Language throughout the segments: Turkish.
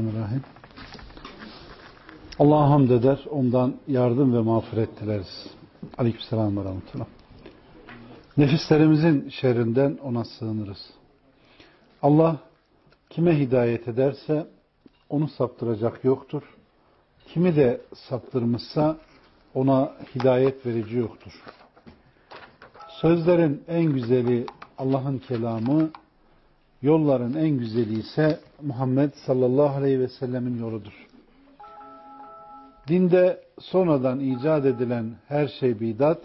Bismillahirrahmanirrahim. Allah'a hamd eder, ondan yardım ve mağfiret dileriz. Aleykümselam ve rahmetullah. Nefislerimizin şerrinden ona sığınırız. Allah kime hidayet ederse onu saptıracak yoktur. Kimi de saptırmışsa ona hidayet verici yoktur. Sözlerin en güzeli Allah'ın kelamı, yolların en güzeli ise Muhammed sallallahu aleyhi ve sellemin yoludur. Dinde sonradan icat edilen her şey bidat,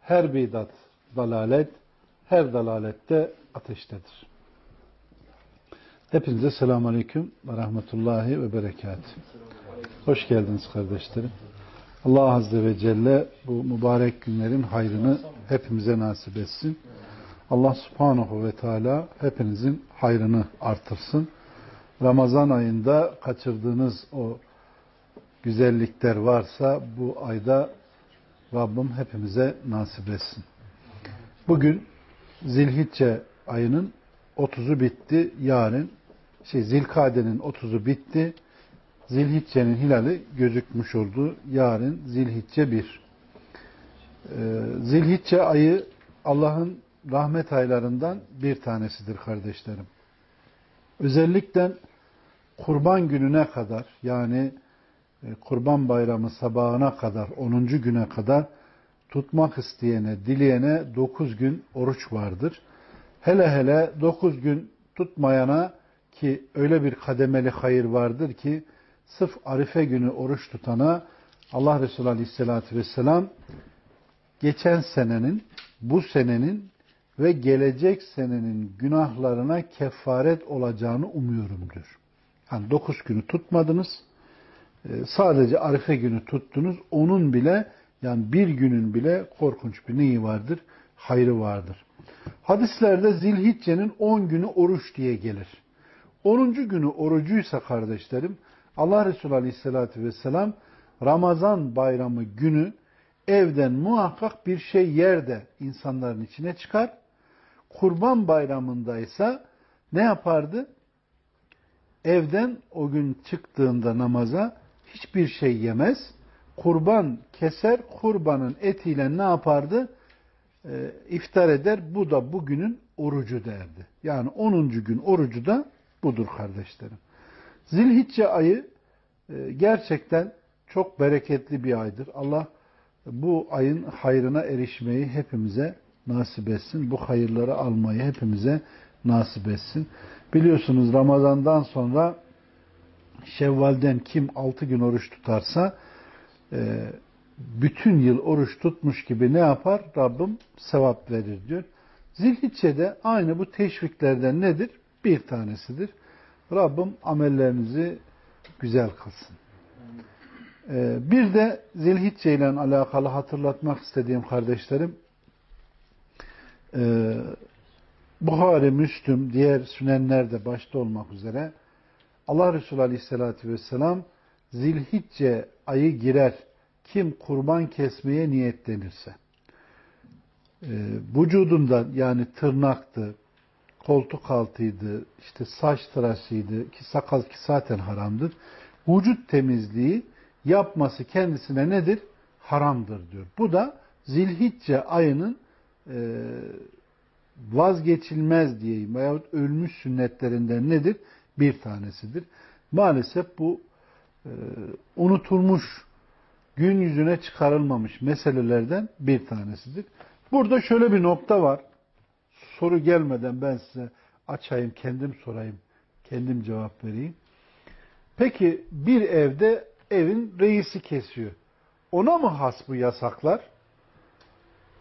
her bidat dalalet, her dalalette ateştedir. Hepinize selamun aleyküm ve rahmetullahi ve berekat. Hoş geldiniz kardeşlerim. Allah Azze ve Celle bu mübarek günlerin hayrını hepimize nasip etsin. Allah Subhanahu ve Teala hepinizin hayrını artırsın. Ramazan ayında kaçırdığınız o güzellikler varsa bu ayda Rabbim hepimize nasip etsin. Bugün Zilhicce ayının 30'u bitti. Yarın şey Zilkade'nin 30'u bitti. Zilhicce'nin hilali gözükmüş oldu. Yarın Zilhicce 1. Ee, Zilhicce ayı Allah'ın rahmet aylarından bir tanesidir kardeşlerim. Özellikle kurban gününe kadar yani e, kurban bayramı sabahına kadar 10. güne kadar tutmak isteyene, dileyene 9 gün oruç vardır. Hele hele 9 gün tutmayana ki öyle bir kademeli hayır vardır ki sırf Arife günü oruç tutana Allah Resulü Aleyhisselatü Vesselam geçen senenin, bu senenin ve gelecek senenin günahlarına kefaret olacağını umuyorum diyor. Yani dokuz günü tutmadınız, e, sadece Arife günü tuttunuz, onun bile yani bir günün bile korkunç bir neyi vardır? Hayrı vardır. Hadislerde Zilhicce'nin 10 günü oruç diye gelir. 10. günü orucuysa kardeşlerim Allah Resulü Aleyhisselatü Vesselam Ramazan bayramı günü evden muhakkak bir şey yer de insanların içine çıkar. Kurban bayramındaysa ne yapardı? Evden o gün çıktığında namaza hiçbir şey yemez. Kurban keser, kurbanın etiyle ne yapardı? E, iftar eder. Bu da bugünün orucu derdi. Yani 10. gün orucu da budur kardeşlerim. Zilhicce ayı e, gerçekten çok bereketli bir aydır. Allah bu ayın hayrına erişmeyi hepimize nasip etsin. Bu hayırları almayı hepimize nasip etsin. Biliyorsunuz Ramazan'dan sonra Şevval'den kim 6 gün oruç tutarsa e, bütün yıl oruç tutmuş gibi ne yapar? Rabbim sevap verir diyor. Zilhicce'de aynı bu teşviklerden nedir? Bir tanesidir. Rabbim amellerinizi güzel kılsın. Ee, bir de Zilhicce ile alakalı hatırlatmak istediğim kardeşlerim e, Buhari, Müslüm, diğer sünenlerde başta olmak üzere Allah Resulü Aleyhisselatü Vesselam Zilhicce ayı girer kim kurban kesmeye niyetlenirse e, vücudundan yani tırnaktı, koltuk altıydı, işte saç tıraşıydı ki sakal ki zaten haramdır. Vücut temizliği yapması kendisine nedir? Haramdır diyor. Bu da Zilhicce ayının e, vazgeçilmez diyeyim veyahut ölmüş sünnetlerinden nedir? Bir tanesidir. Maalesef bu e, unutulmuş, gün yüzüne çıkarılmamış meselelerden bir tanesidir. Burada şöyle bir nokta var. Soru gelmeden ben size açayım, kendim sorayım, kendim cevap vereyim. Peki bir evde evin reisi kesiyor. Ona mı has bu yasaklar?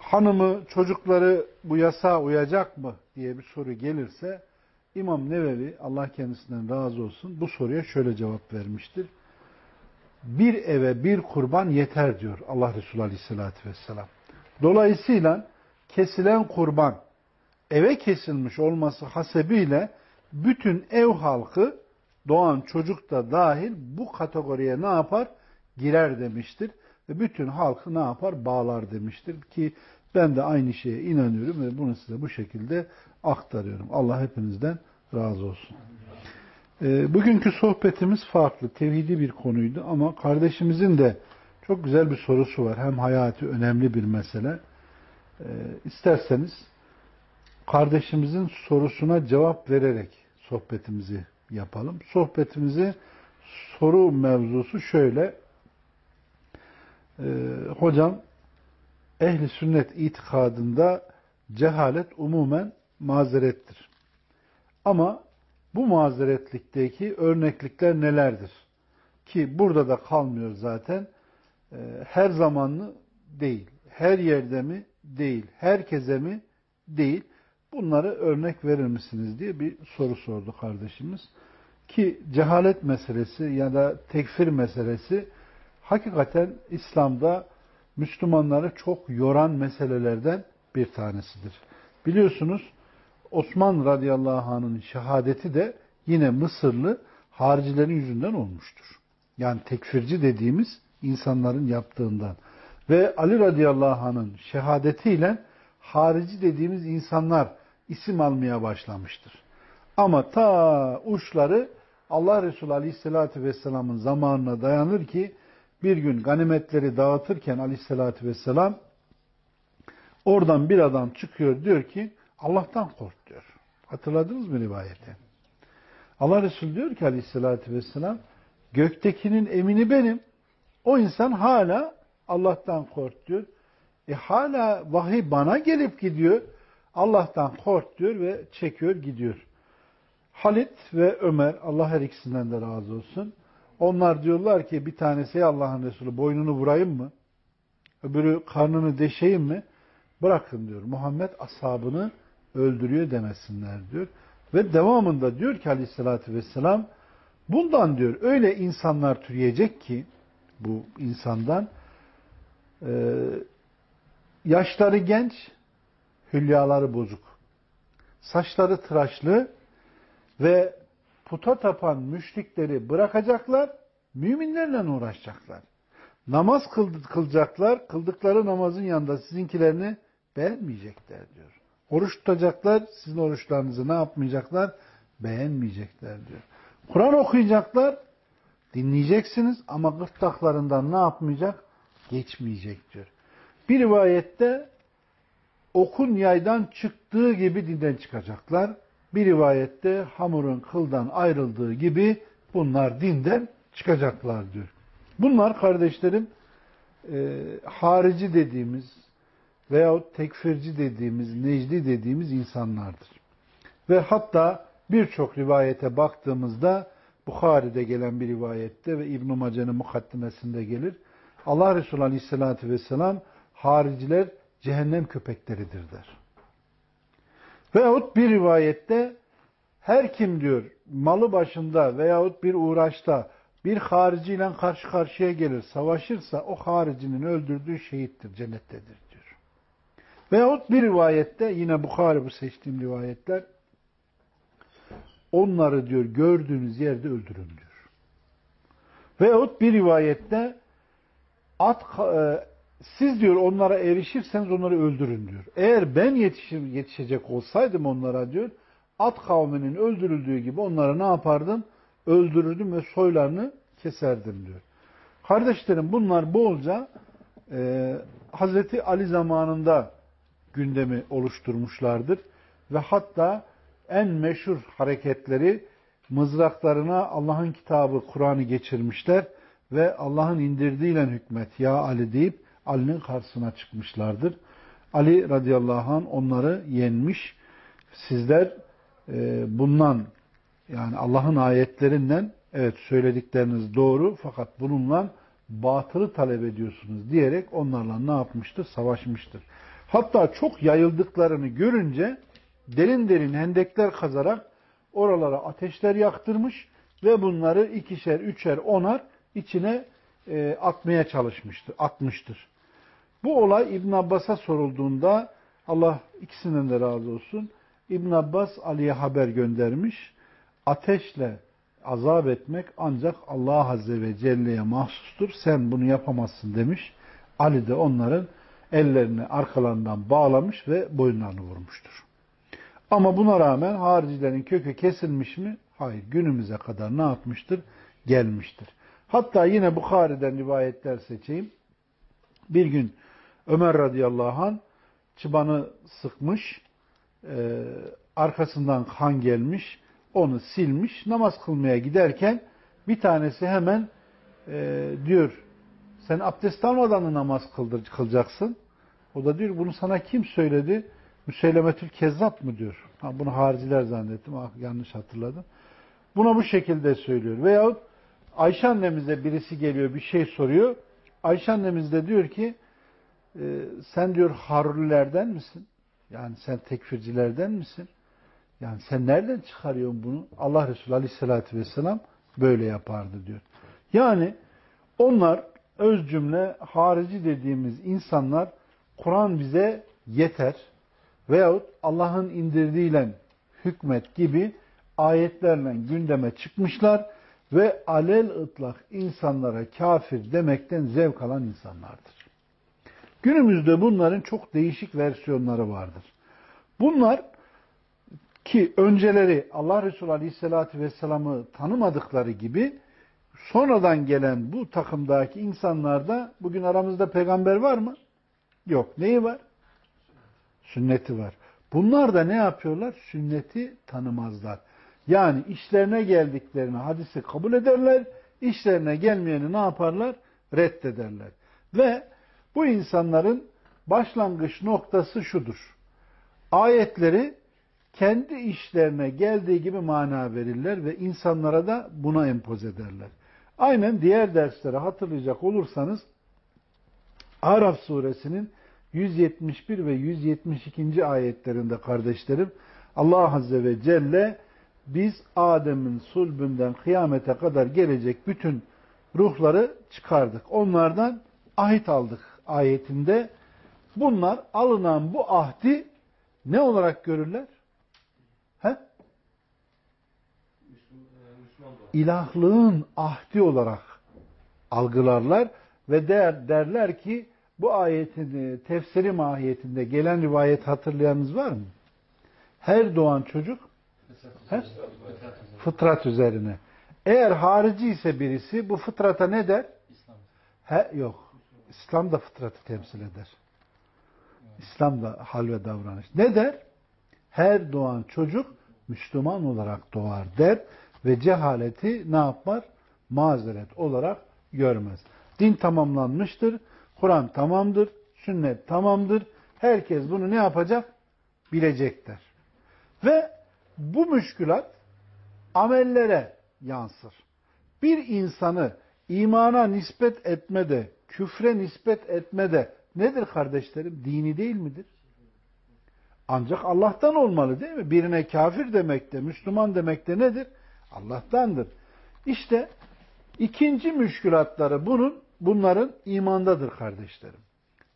Hanımı, çocukları bu yasağa uyacak mı diye bir soru gelirse İmam Nevevi Allah kendisinden razı olsun bu soruya şöyle cevap vermiştir. Bir eve bir kurban yeter diyor Allah Resulü Aleyhisselatü Vesselam. Dolayısıyla kesilen kurban eve kesilmiş olması hasebiyle bütün ev halkı doğan çocuk da dahil bu kategoriye ne yapar? Girer demiştir. Ve bütün halkı ne yapar? Bağlar demiştir ki ben de aynı şeye inanıyorum ve bunu size bu şekilde aktarıyorum. Allah hepinizden razı olsun. E, bugünkü sohbetimiz farklı, tevhidi bir konuydu ama kardeşimizin de çok güzel bir sorusu var. Hem hayati önemli bir mesele. E, isterseniz kardeşimizin sorusuna cevap vererek sohbetimizi yapalım. Sohbetimizi soru mevzusu şöyle. E, hocam ehli sünnet itikadında cehalet umumen mazerettir. Ama bu mazeretlikteki örneklikler nelerdir? Ki burada da kalmıyor zaten. E, her zamanlı değil. Her yerde mi? Değil. Herkese mi? Değil. Bunları örnek verir misiniz diye bir soru sordu kardeşimiz. Ki cehalet meselesi ya da tekfir meselesi hakikaten İslam'da Müslümanları çok yoran meselelerden bir tanesidir. Biliyorsunuz Osman radıyallahu anh'ın şehadeti de yine Mısırlı haricilerin yüzünden olmuştur. Yani tekfirci dediğimiz insanların yaptığından. Ve Ali radıyallahu anh'ın şehadetiyle harici dediğimiz insanlar isim almaya başlamıştır. Ama ta uçları Allah Resulü Aleyhisselatü Vesselam'ın zamanına dayanır ki bir gün ganimetleri dağıtırken Aleyhisselatü Vesselam oradan bir adam çıkıyor diyor ki Allah'tan kork diyor. Hatırladınız mı rivayeti? Allah Resulü diyor ki Aleyhisselatü Vesselam göktekinin emini benim. O insan hala Allah'tan kork diyor. E hala vahiy bana gelip gidiyor. Allah'tan kork diyor ve çekiyor gidiyor. Halit ve Ömer, Allah her ikisinden de razı olsun. Onlar diyorlar ki bir tanesi Allah'ın Resulü boynunu vurayım mı? Öbürü karnını deşeyim mi? Bırakın diyor. Muhammed ashabını öldürüyor demesinler diyor. Ve devamında diyor ki aleyhissalatü vesselam bundan diyor öyle insanlar türeyecek ki bu insandan e, yaşları genç hülyaları bozuk saçları tıraşlı ve puta tapan müşrikleri bırakacaklar, müminlerle uğraşacaklar. Namaz kılacaklar, kıldıkları namazın yanında sizinkilerini beğenmeyecekler diyor. Oruç tutacaklar, sizin oruçlarınızı ne yapmayacaklar? Beğenmeyecekler diyor. Kur'an okuyacaklar, dinleyeceksiniz ama gırtlaklarından ne yapmayacak? Geçmeyecek diyor. Bir rivayette okun yaydan çıktığı gibi dinden çıkacaklar. Bir rivayette hamurun kıldan ayrıldığı gibi bunlar dinden çıkacaklar diyor. Bunlar kardeşlerim e, harici dediğimiz veyahut tekfirci dediğimiz, necdi dediğimiz insanlardır. Ve hatta birçok rivayete baktığımızda Bukhari'de gelen bir rivayette ve İbn-i Mace'nin mukaddimesinde gelir. Allah Resulü Aleyhisselatü Vesselam hariciler cehennem köpekleridir der. Veyahut bir rivayette her kim diyor malı başında veyahut bir uğraşta bir hariciyle karşı karşıya gelir, savaşırsa o haricinin öldürdüğü şehittir, cennettedir diyor. Veyahut bir rivayette yine Bukhari bu seçtiğim rivayetler onları diyor gördüğünüz yerde öldürün diyor. Veyahut bir rivayette at e, siz diyor onlara erişirseniz onları öldürün diyor. Eğer ben yetişir, yetişecek olsaydım onlara diyor at kavminin öldürüldüğü gibi onlara ne yapardım? Öldürürdüm ve soylarını keserdim diyor. Kardeşlerim bunlar bolca e, Hazreti Ali zamanında gündemi oluşturmuşlardır. Ve hatta en meşhur hareketleri mızraklarına Allah'ın kitabı Kur'an'ı geçirmişler ve Allah'ın indirdiğiyle hükmet ya Ali deyip Ali'nin karşısına çıkmışlardır. Ali radıyallahu anh onları yenmiş. Sizler e, bundan yani Allah'ın ayetlerinden evet söyledikleriniz doğru fakat bununla batılı talep ediyorsunuz diyerek onlarla ne yapmıştır? Savaşmıştır. Hatta çok yayıldıklarını görünce derin derin hendekler kazarak oralara ateşler yaktırmış ve bunları ikişer, üçer, onar içine e, atmaya çalışmıştır, atmıştır. Bu olay İbn Abbas'a sorulduğunda Allah ikisinden de razı olsun. İbn Abbas Ali'ye haber göndermiş. Ateşle azap etmek ancak Allah Azze ve Celle'ye mahsustur. Sen bunu yapamazsın demiş. Ali de onların ellerini arkalarından bağlamış ve boyunlarını vurmuştur. Ama buna rağmen haricilerin kökü kesilmiş mi? Hayır. Günümüze kadar ne yapmıştır? Gelmiştir. Hatta yine Bukhari'den rivayetler seçeyim. Bir gün Ömer radıyallahu an çıbanı sıkmış, e, arkasından kan gelmiş, onu silmiş, namaz kılmaya giderken bir tanesi hemen e, diyor, sen abdest almadan mı namaz kıldır, kılacaksın? O da diyor, bunu sana kim söyledi? Müseylemetül Kezzap mı diyor. Ha, bunu hariciler zannettim, ah, yanlış hatırladım. Buna bu şekilde söylüyor. Veyahut Ayşe annemize birisi geliyor, bir şey soruyor. Ayşe annemiz de diyor ki, e, sen diyor Harurilerden misin? Yani sen tekfircilerden misin? Yani sen nereden çıkarıyorsun bunu? Allah Resulü Aleyhisselatü Vesselam böyle yapardı diyor. Yani onlar öz cümle harici dediğimiz insanlar Kur'an bize yeter veyahut Allah'ın indirdiğiyle hükmet gibi ayetlerle gündeme çıkmışlar ve alel ıtlak insanlara kafir demekten zevk alan insanlardır. Günümüzde bunların çok değişik versiyonları vardır. Bunlar ki önceleri Allah Resulü Aleyhisselatü Vesselam'ı tanımadıkları gibi sonradan gelen bu takımdaki insanlarda bugün aramızda peygamber var mı? Yok. Neyi var? Sünneti var. Bunlar da ne yapıyorlar? Sünneti tanımazlar. Yani işlerine geldiklerini hadisi kabul ederler, işlerine gelmeyeni ne yaparlar? Reddederler. Ve bu insanların başlangıç noktası şudur. Ayetleri kendi işlerine geldiği gibi mana verirler ve insanlara da buna empoz ederler. Aynen diğer derslere hatırlayacak olursanız Araf suresinin 171 ve 172. ayetlerinde kardeşlerim Allah Azze ve Celle biz Adem'in sulbünden kıyamete kadar gelecek bütün ruhları çıkardık. Onlardan ahit aldık ayetinde. Bunlar alınan bu ahdi ne olarak görürler? He? İlahlığın ahdi olarak algılarlar ve der, derler ki bu ayetin tefsiri mahiyetinde gelen rivayet hatırlayanınız var mı? Her doğan çocuk fıtrat üzerine. Eğer harici ise birisi bu fıtrata ne der? He, yok. İslam da fıtratı temsil eder. İslam da hal ve davranış. Ne der? Her doğan çocuk Müslüman olarak doğar der ve cehaleti ne yapar? Mazeret olarak görmez. Din tamamlanmıştır, Kur'an tamamdır, sünnet tamamdır. Herkes bunu ne yapacak? Bilecekler. Ve bu müşkülat amellere yansır. Bir insanı imana nispet etmede, küfre nispet etmede nedir kardeşlerim? Dini değil midir? Ancak Allah'tan olmalı değil mi? Birine kafir demek de, Müslüman demek de nedir? Allah'tandır. İşte ikinci müşkülatları bunun, bunların imandadır kardeşlerim.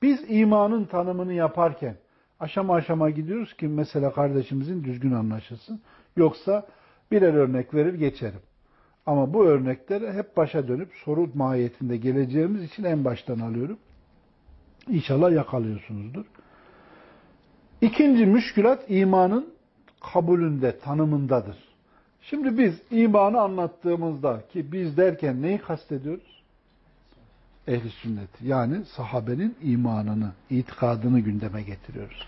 Biz imanın tanımını yaparken aşama aşama gidiyoruz ki mesela kardeşimizin düzgün anlaşılsın. Yoksa birer örnek verir geçerim. Ama bu örnekleri hep başa dönüp soru mahiyetinde geleceğimiz için en baştan alıyorum. İnşallah yakalıyorsunuzdur. İkinci müşkülat imanın kabulünde, tanımındadır. Şimdi biz imanı anlattığımızda ki biz derken neyi kastediyoruz? Ehli sünnet. Yani sahabenin imanını, itikadını gündeme getiriyoruz.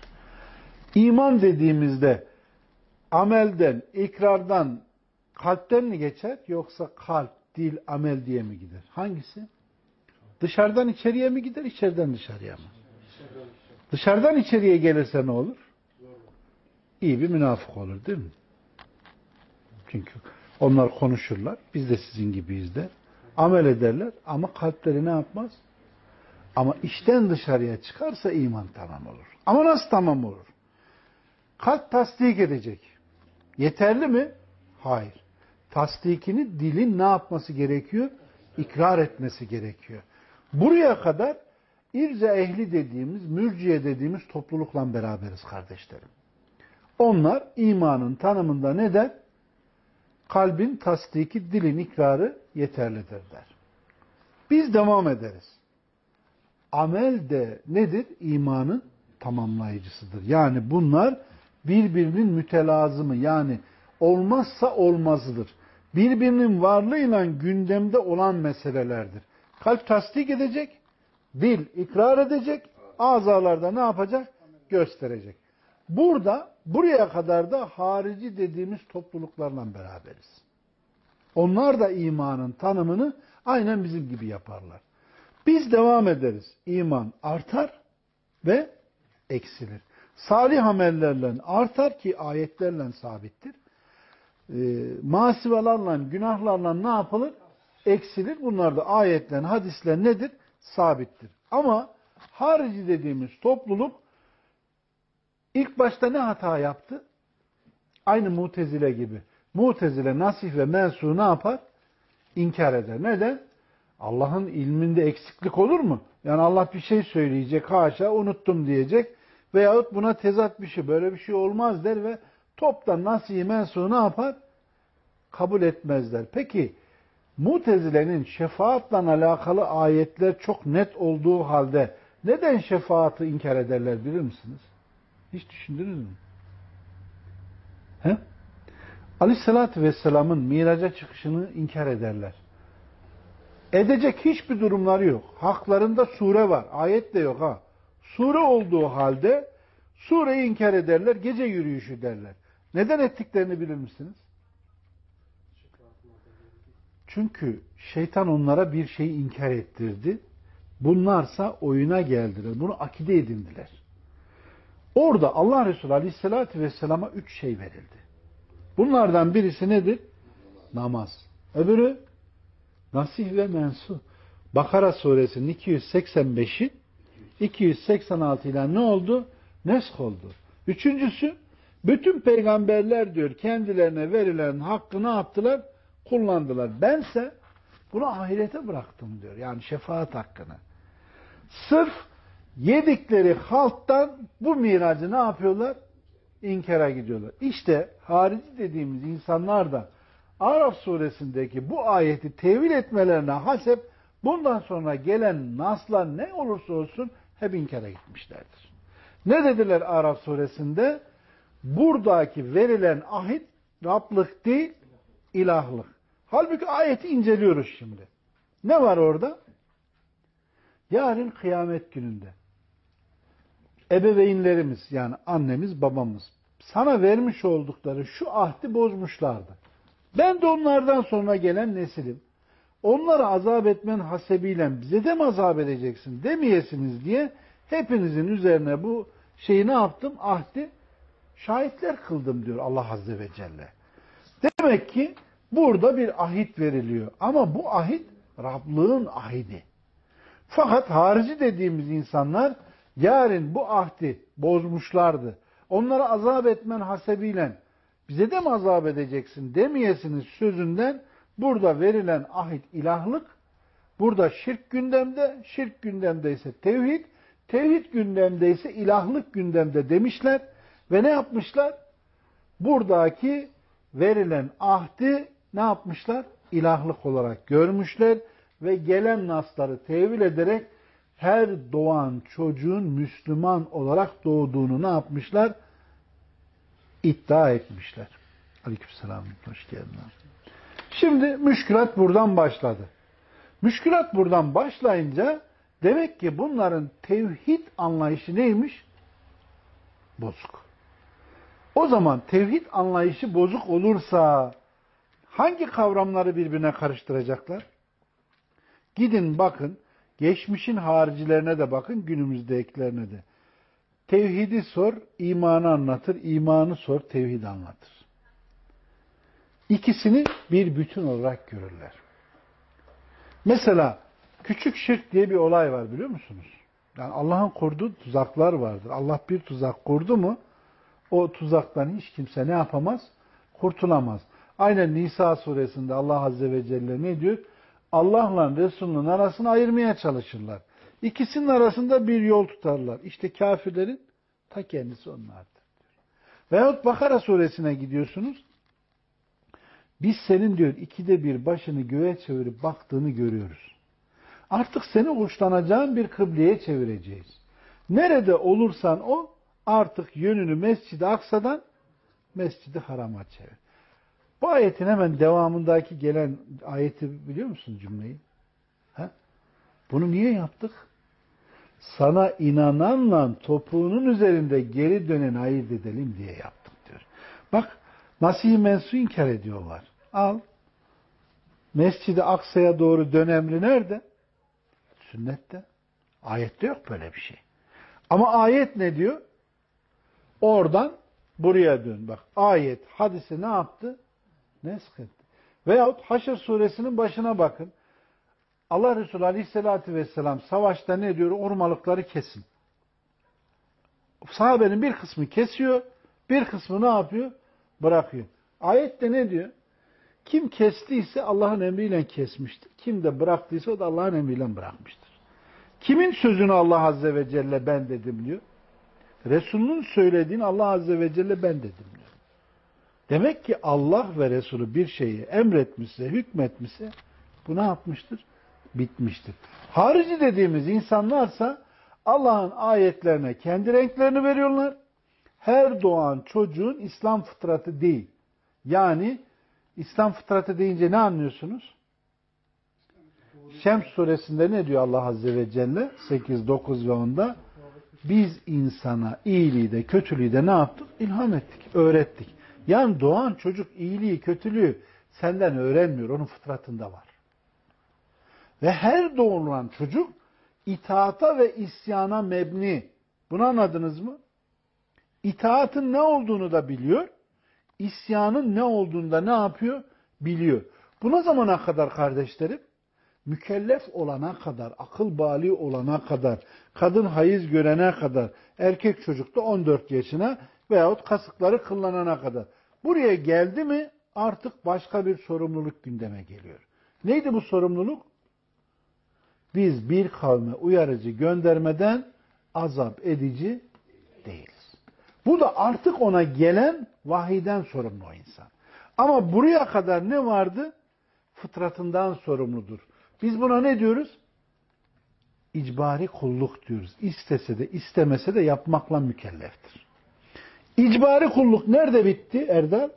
İman dediğimizde amelden, ikrardan, kalpten mi geçer yoksa kalp, dil, amel diye mi gider? Hangisi? Dışarıdan içeriye mi gider, içeriden dışarıya mı? Dışarıdan içeriye gelirse ne olur? İyi bir münafık olur değil mi? Çünkü onlar konuşurlar, biz de sizin gibiyiz de. Amel ederler ama kalpleri ne yapmaz? Ama içten dışarıya çıkarsa iman tamam olur. Ama nasıl tamam olur? Kalp tasdik edecek. Yeterli mi? Hayır. Tasdikini dilin ne yapması gerekiyor? İkrar etmesi gerekiyor. Buraya kadar İrce ehli dediğimiz, mürciye dediğimiz toplulukla beraberiz kardeşlerim. Onlar imanın tanımında ne der? Kalbin tasdiki, dilin ikrarı yeterlidir der. Biz devam ederiz. Amel de nedir? İmanın tamamlayıcısıdır. Yani bunlar birbirinin mütelazımı yani olmazsa olmazıdır. Birbirinin varlığıyla gündemde olan meselelerdir. Kalp tasdik edecek, dil ikrar edecek, azalarda ne yapacak? Gösterecek. Burada buraya kadar da harici dediğimiz topluluklarla beraberiz. Onlar da imanın tanımını aynen bizim gibi yaparlar. Biz devam ederiz. İman artar ve eksilir. Salih amellerle artar ki ayetlerle sabittir. E, masivalarla, günahlarla ne yapılır? Eksilir. Bunlar da ayetler, hadisler nedir? Sabittir. Ama harici dediğimiz topluluk ilk başta ne hata yaptı? Aynı mutezile gibi. Mutezile nasih ve mensu ne yapar? İnkar eder. Neden? Allah'ın ilminde eksiklik olur mu? Yani Allah bir şey söyleyecek, haşa unuttum diyecek veyahut buna tezat bir şey, böyle bir şey olmaz der ve toptan nasih mensu ne yapar? Kabul etmezler. Peki Mutezile'nin şefaatla alakalı ayetler çok net olduğu halde neden şefaati inkar ederler bilir misiniz? Hiç düşündünüz mü? He? Aleyhissalatü Vesselam'ın miraca çıkışını inkar ederler. Edecek hiçbir durumları yok. Haklarında sure var. Ayet de yok ha. Sure olduğu halde sureyi inkar ederler. Gece yürüyüşü derler. Neden ettiklerini bilir misiniz? Çünkü şeytan onlara bir şeyi inkar ettirdi. Bunlarsa oyuna geldiler. Bunu akide edindiler. Orada Allah Resulü Aleyhisselatü Vesselam'a üç şey verildi. Bunlardan birisi nedir? Namaz. Öbürü nasih ve mensu. Bakara suresinin 285'i 286 ile ne oldu? Nesk oldu. Üçüncüsü bütün peygamberler diyor kendilerine verilen hakkı ne yaptılar? Kullandılar. Bense bunu ahirete bıraktım diyor. Yani şefaat hakkını. Sırf yedikleri halktan bu miracı ne yapıyorlar? İnkara gidiyorlar. İşte harici dediğimiz insanlar da Araf suresindeki bu ayeti tevil etmelerine hasep bundan sonra gelen naslar ne olursa olsun hep inkara gitmişlerdir. Ne dediler Araf suresinde? Buradaki verilen ahit Rablık değil, ilahlık. Halbuki ayeti inceliyoruz şimdi. Ne var orada? Yarın kıyamet gününde ebeveynlerimiz yani annemiz babamız sana vermiş oldukları şu ahdi bozmuşlardı. Ben de onlardan sonra gelen nesilim. Onları azap etmen hasebiyle bize de mi azap edeceksin demeyesiniz diye hepinizin üzerine bu şeyi ne yaptım? Ahdi şahitler kıldım diyor Allah Azze ve Celle. Demek ki burada bir ahit veriliyor. Ama bu ahit Rablığın ahidi. Fakat harici dediğimiz insanlar yarın bu ahdi bozmuşlardı. Onlara azap etmen hasebiyle bize de mi azap edeceksin demeyesiniz sözünden burada verilen ahit ilahlık, burada şirk gündemde, şirk gündemde ise tevhid, tevhid gündemde ise ilahlık gündemde demişler ve ne yapmışlar? Buradaki verilen ahdi ne yapmışlar? İlahlık olarak görmüşler ve gelen nasları tevil ederek her doğan çocuğun Müslüman olarak doğduğunu ne yapmışlar? İddia etmişler. Aleykümselam. Hoş geldin. Şimdi müşkülat buradan başladı. Müşkülat buradan başlayınca demek ki bunların tevhid anlayışı neymiş? Bozuk. O zaman tevhid anlayışı bozuk olursa hangi kavramları birbirine karıştıracaklar? Gidin bakın Geçmişin haricilerine de bakın, günümüzdekilerine de. Tevhidi sor, imanı anlatır, imanı sor, tevhid anlatır. İkisini bir bütün olarak görürler. Mesela küçük şirk diye bir olay var biliyor musunuz? Yani Allah'ın kurduğu tuzaklar vardır. Allah bir tuzak kurdu mu o tuzaktan hiç kimse ne yapamaz? Kurtulamaz. Aynen Nisa suresinde Allah Azze ve Celle ne diyor? Allah'la Resul'ün arasını ayırmaya çalışırlar. İkisinin arasında bir yol tutarlar. İşte kafirlerin ta kendisi onlardır. Veyahut Bakara suresine gidiyorsunuz. Biz senin diyor ikide bir başını göğe çevirip baktığını görüyoruz. Artık seni uçlanacağın bir kıbleye çevireceğiz. Nerede olursan o artık yönünü Mescid-i Aksa'dan Mescid-i Haram'a çevir. Bu ayetin hemen devamındaki gelen ayeti biliyor musun cümleyi? Ha? Bunu niye yaptık? Sana inananla topuğunun üzerinde geri dönen ayırt edelim diye yaptık diyor. Bak Masih-i Mensu inkar ediyorlar. Al. Mescid-i Aksa'ya doğru dön emri nerede? Sünnette. Ayette yok böyle bir şey. Ama ayet ne diyor? Oradan buraya dön. Bak ayet hadisi ne yaptı? Nesk etti. Veyahut Haşr suresinin başına bakın. Allah Resulü Aleyhisselatü Vesselam savaşta ne diyor? Ormalıkları kesin. Sahabenin bir kısmı kesiyor, bir kısmı ne yapıyor? Bırakıyor. Ayette ne diyor? Kim kestiyse Allah'ın emriyle kesmiştir. Kim de bıraktıysa o da Allah'ın emriyle bırakmıştır. Kimin sözünü Allah Azze ve Celle ben dedim diyor? Resulünün söylediğini Allah Azze ve Celle ben dedim diyor. Demek ki Allah ve Resulü bir şeyi emretmişse, hükmetmişse bu ne yapmıştır? Bitmiştir. Harici dediğimiz insanlarsa Allah'ın ayetlerine kendi renklerini veriyorlar. Her doğan çocuğun İslam fıtratı değil. Yani İslam fıtratı deyince ne anlıyorsunuz? Şems suresinde ne diyor Allah Azze ve Celle? 8, 9 ve 10'da biz insana iyiliği de kötülüğü de ne yaptık? İlham ettik, öğrettik. Yani doğan çocuk iyiliği, kötülüğü senden öğrenmiyor. Onun fıtratında var. Ve her doğulan çocuk itaata ve isyana mebni. Bunu anladınız mı? İtaatın ne olduğunu da biliyor. İsyanın ne olduğunu da ne yapıyor? Biliyor. Bu ne zamana kadar kardeşlerim? Mükellef olana kadar, akıl bali olana kadar, kadın hayız görene kadar, erkek çocuk da 14 yaşına veyahut kasıkları kıllanana kadar. Buraya geldi mi artık başka bir sorumluluk gündeme geliyor. Neydi bu sorumluluk? Biz bir kavme uyarıcı göndermeden azap edici değiliz. Bu da artık ona gelen vahiden sorumlu o insan. Ama buraya kadar ne vardı? Fıtratından sorumludur. Biz buna ne diyoruz? İcbari kulluk diyoruz. İstese de istemese de yapmakla mükelleftir. İcbari kulluk nerede bitti Erdal?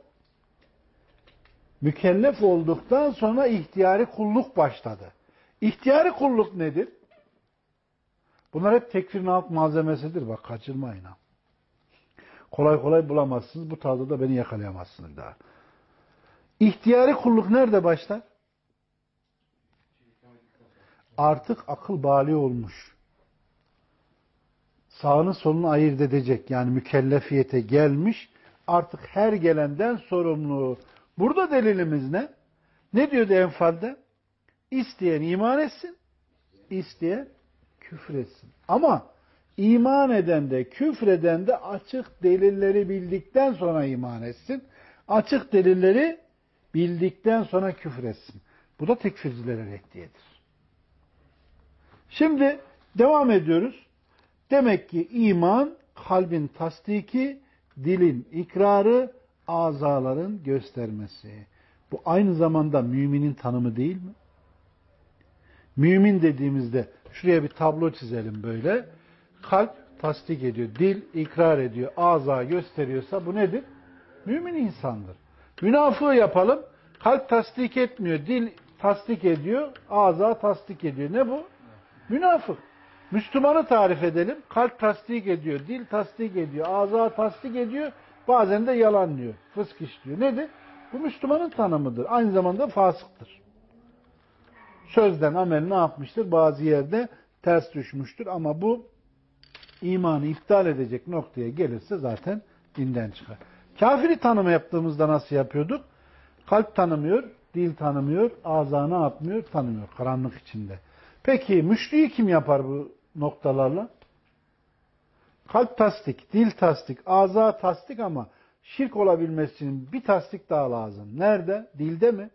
Mükellef olduktan sonra ihtiyari kulluk başladı. İhtiyari kulluk nedir? Bunlar hep tekfirin alt malzemesidir. Bak kaçırmayın ha. Kolay kolay bulamazsınız. Bu tarzda da beni yakalayamazsınız daha. İhtiyari kulluk nerede başlar? Artık akıl bali olmuş. Sağını solunu ayırt edecek. Yani mükellefiyete gelmiş. Artık her gelenden sorumlu. Burada delilimiz ne? Ne diyordu Enfal'de? İsteyen iman etsin, isteyen küfretsin. Ama iman eden de küfreden de açık delilleri bildikten sonra iman etsin. Açık delilleri bildikten sonra küfretsin. Bu da tekfircilere reddiyedir. Şimdi devam ediyoruz. Demek ki iman kalbin tasdiki, dilin ikrarı, azaların göstermesi. Bu aynı zamanda müminin tanımı değil mi? Mümin dediğimizde şuraya bir tablo çizelim böyle. Kalp tasdik ediyor, dil ikrar ediyor, ağza gösteriyorsa bu nedir? Mümin insandır. Münafığı yapalım. Kalp tasdik etmiyor, dil tasdik ediyor, ağza tasdik ediyor. Ne bu? Münafık. Müslümanı tarif edelim. Kalp tasdik ediyor, dil tasdik ediyor, ağza tasdik ediyor, bazen de yalanlıyor, fısk işliyor. Nedir? Bu Müslümanın tanımıdır. Aynı zamanda fasıktır sözden amel ne yapmıştır? Bazı yerde ters düşmüştür ama bu imanı iptal edecek noktaya gelirse zaten dinden çıkar. Kafiri tanımı yaptığımızda nasıl yapıyorduk? Kalp tanımıyor, dil tanımıyor, ağza ne yapmıyor? Tanımıyor karanlık içinde. Peki müşriği kim yapar bu noktalarla? Kalp tasdik, dil tasdik, ağza tasdik ama şirk olabilmesi için bir tasdik daha lazım. Nerede? Dilde mi?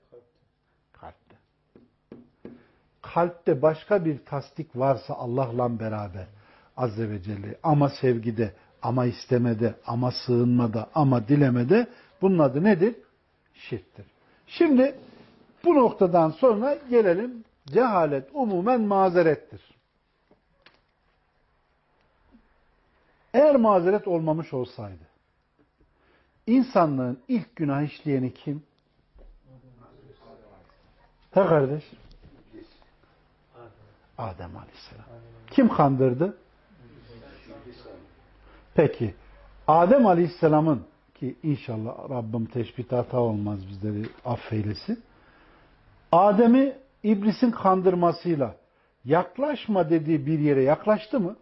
kalpte başka bir tasdik varsa Allah'la beraber Azze ve Celle ama sevgide, ama istemede, ama sığınmada, ama dilemede bunun adı nedir? Şirktir. Şimdi bu noktadan sonra gelelim cehalet umumen mazerettir. Eğer mazeret olmamış olsaydı insanlığın ilk günah işleyeni kim? He kardeş? Adem Aleyhisselam. Kim kandırdı? Peki. Adem Aleyhisselam'ın ki inşallah Rabbim teşbih hata olmaz bizleri affeylesin. Adem'i iblisin kandırmasıyla yaklaşma dediği bir yere yaklaştı mı?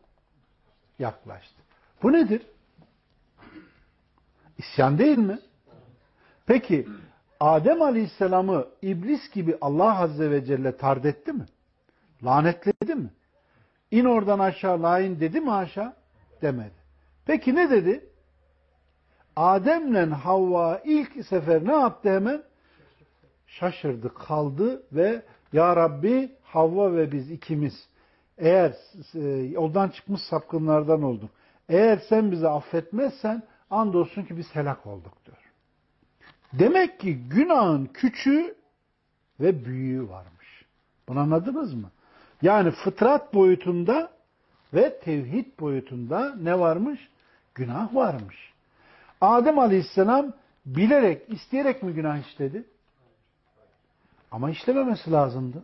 Yaklaştı. Bu nedir? İsyan değil mi? Peki Adem Aleyhisselam'ı iblis gibi Allah Azze ve Celle tard etti mi? Lanetledi mi? İn oradan aşağı lain dedi mi aşağı? Demedi. Peki ne dedi? Adem'le Havva ilk sefer ne yaptı hemen? Şaşırdı, kaldı ve Ya Rabbi Havva ve biz ikimiz eğer e, yoldan çıkmış sapkınlardan olduk. Eğer sen bizi affetmezsen andolsun ki biz helak olduk diyor. Demek ki günahın küçüğü ve büyüğü varmış. Bunu anladınız mı? Yani fıtrat boyutunda ve tevhid boyutunda ne varmış? Günah varmış. Adem Aleyhisselam bilerek, isteyerek mi günah işledi? Ama işlememesi lazımdı.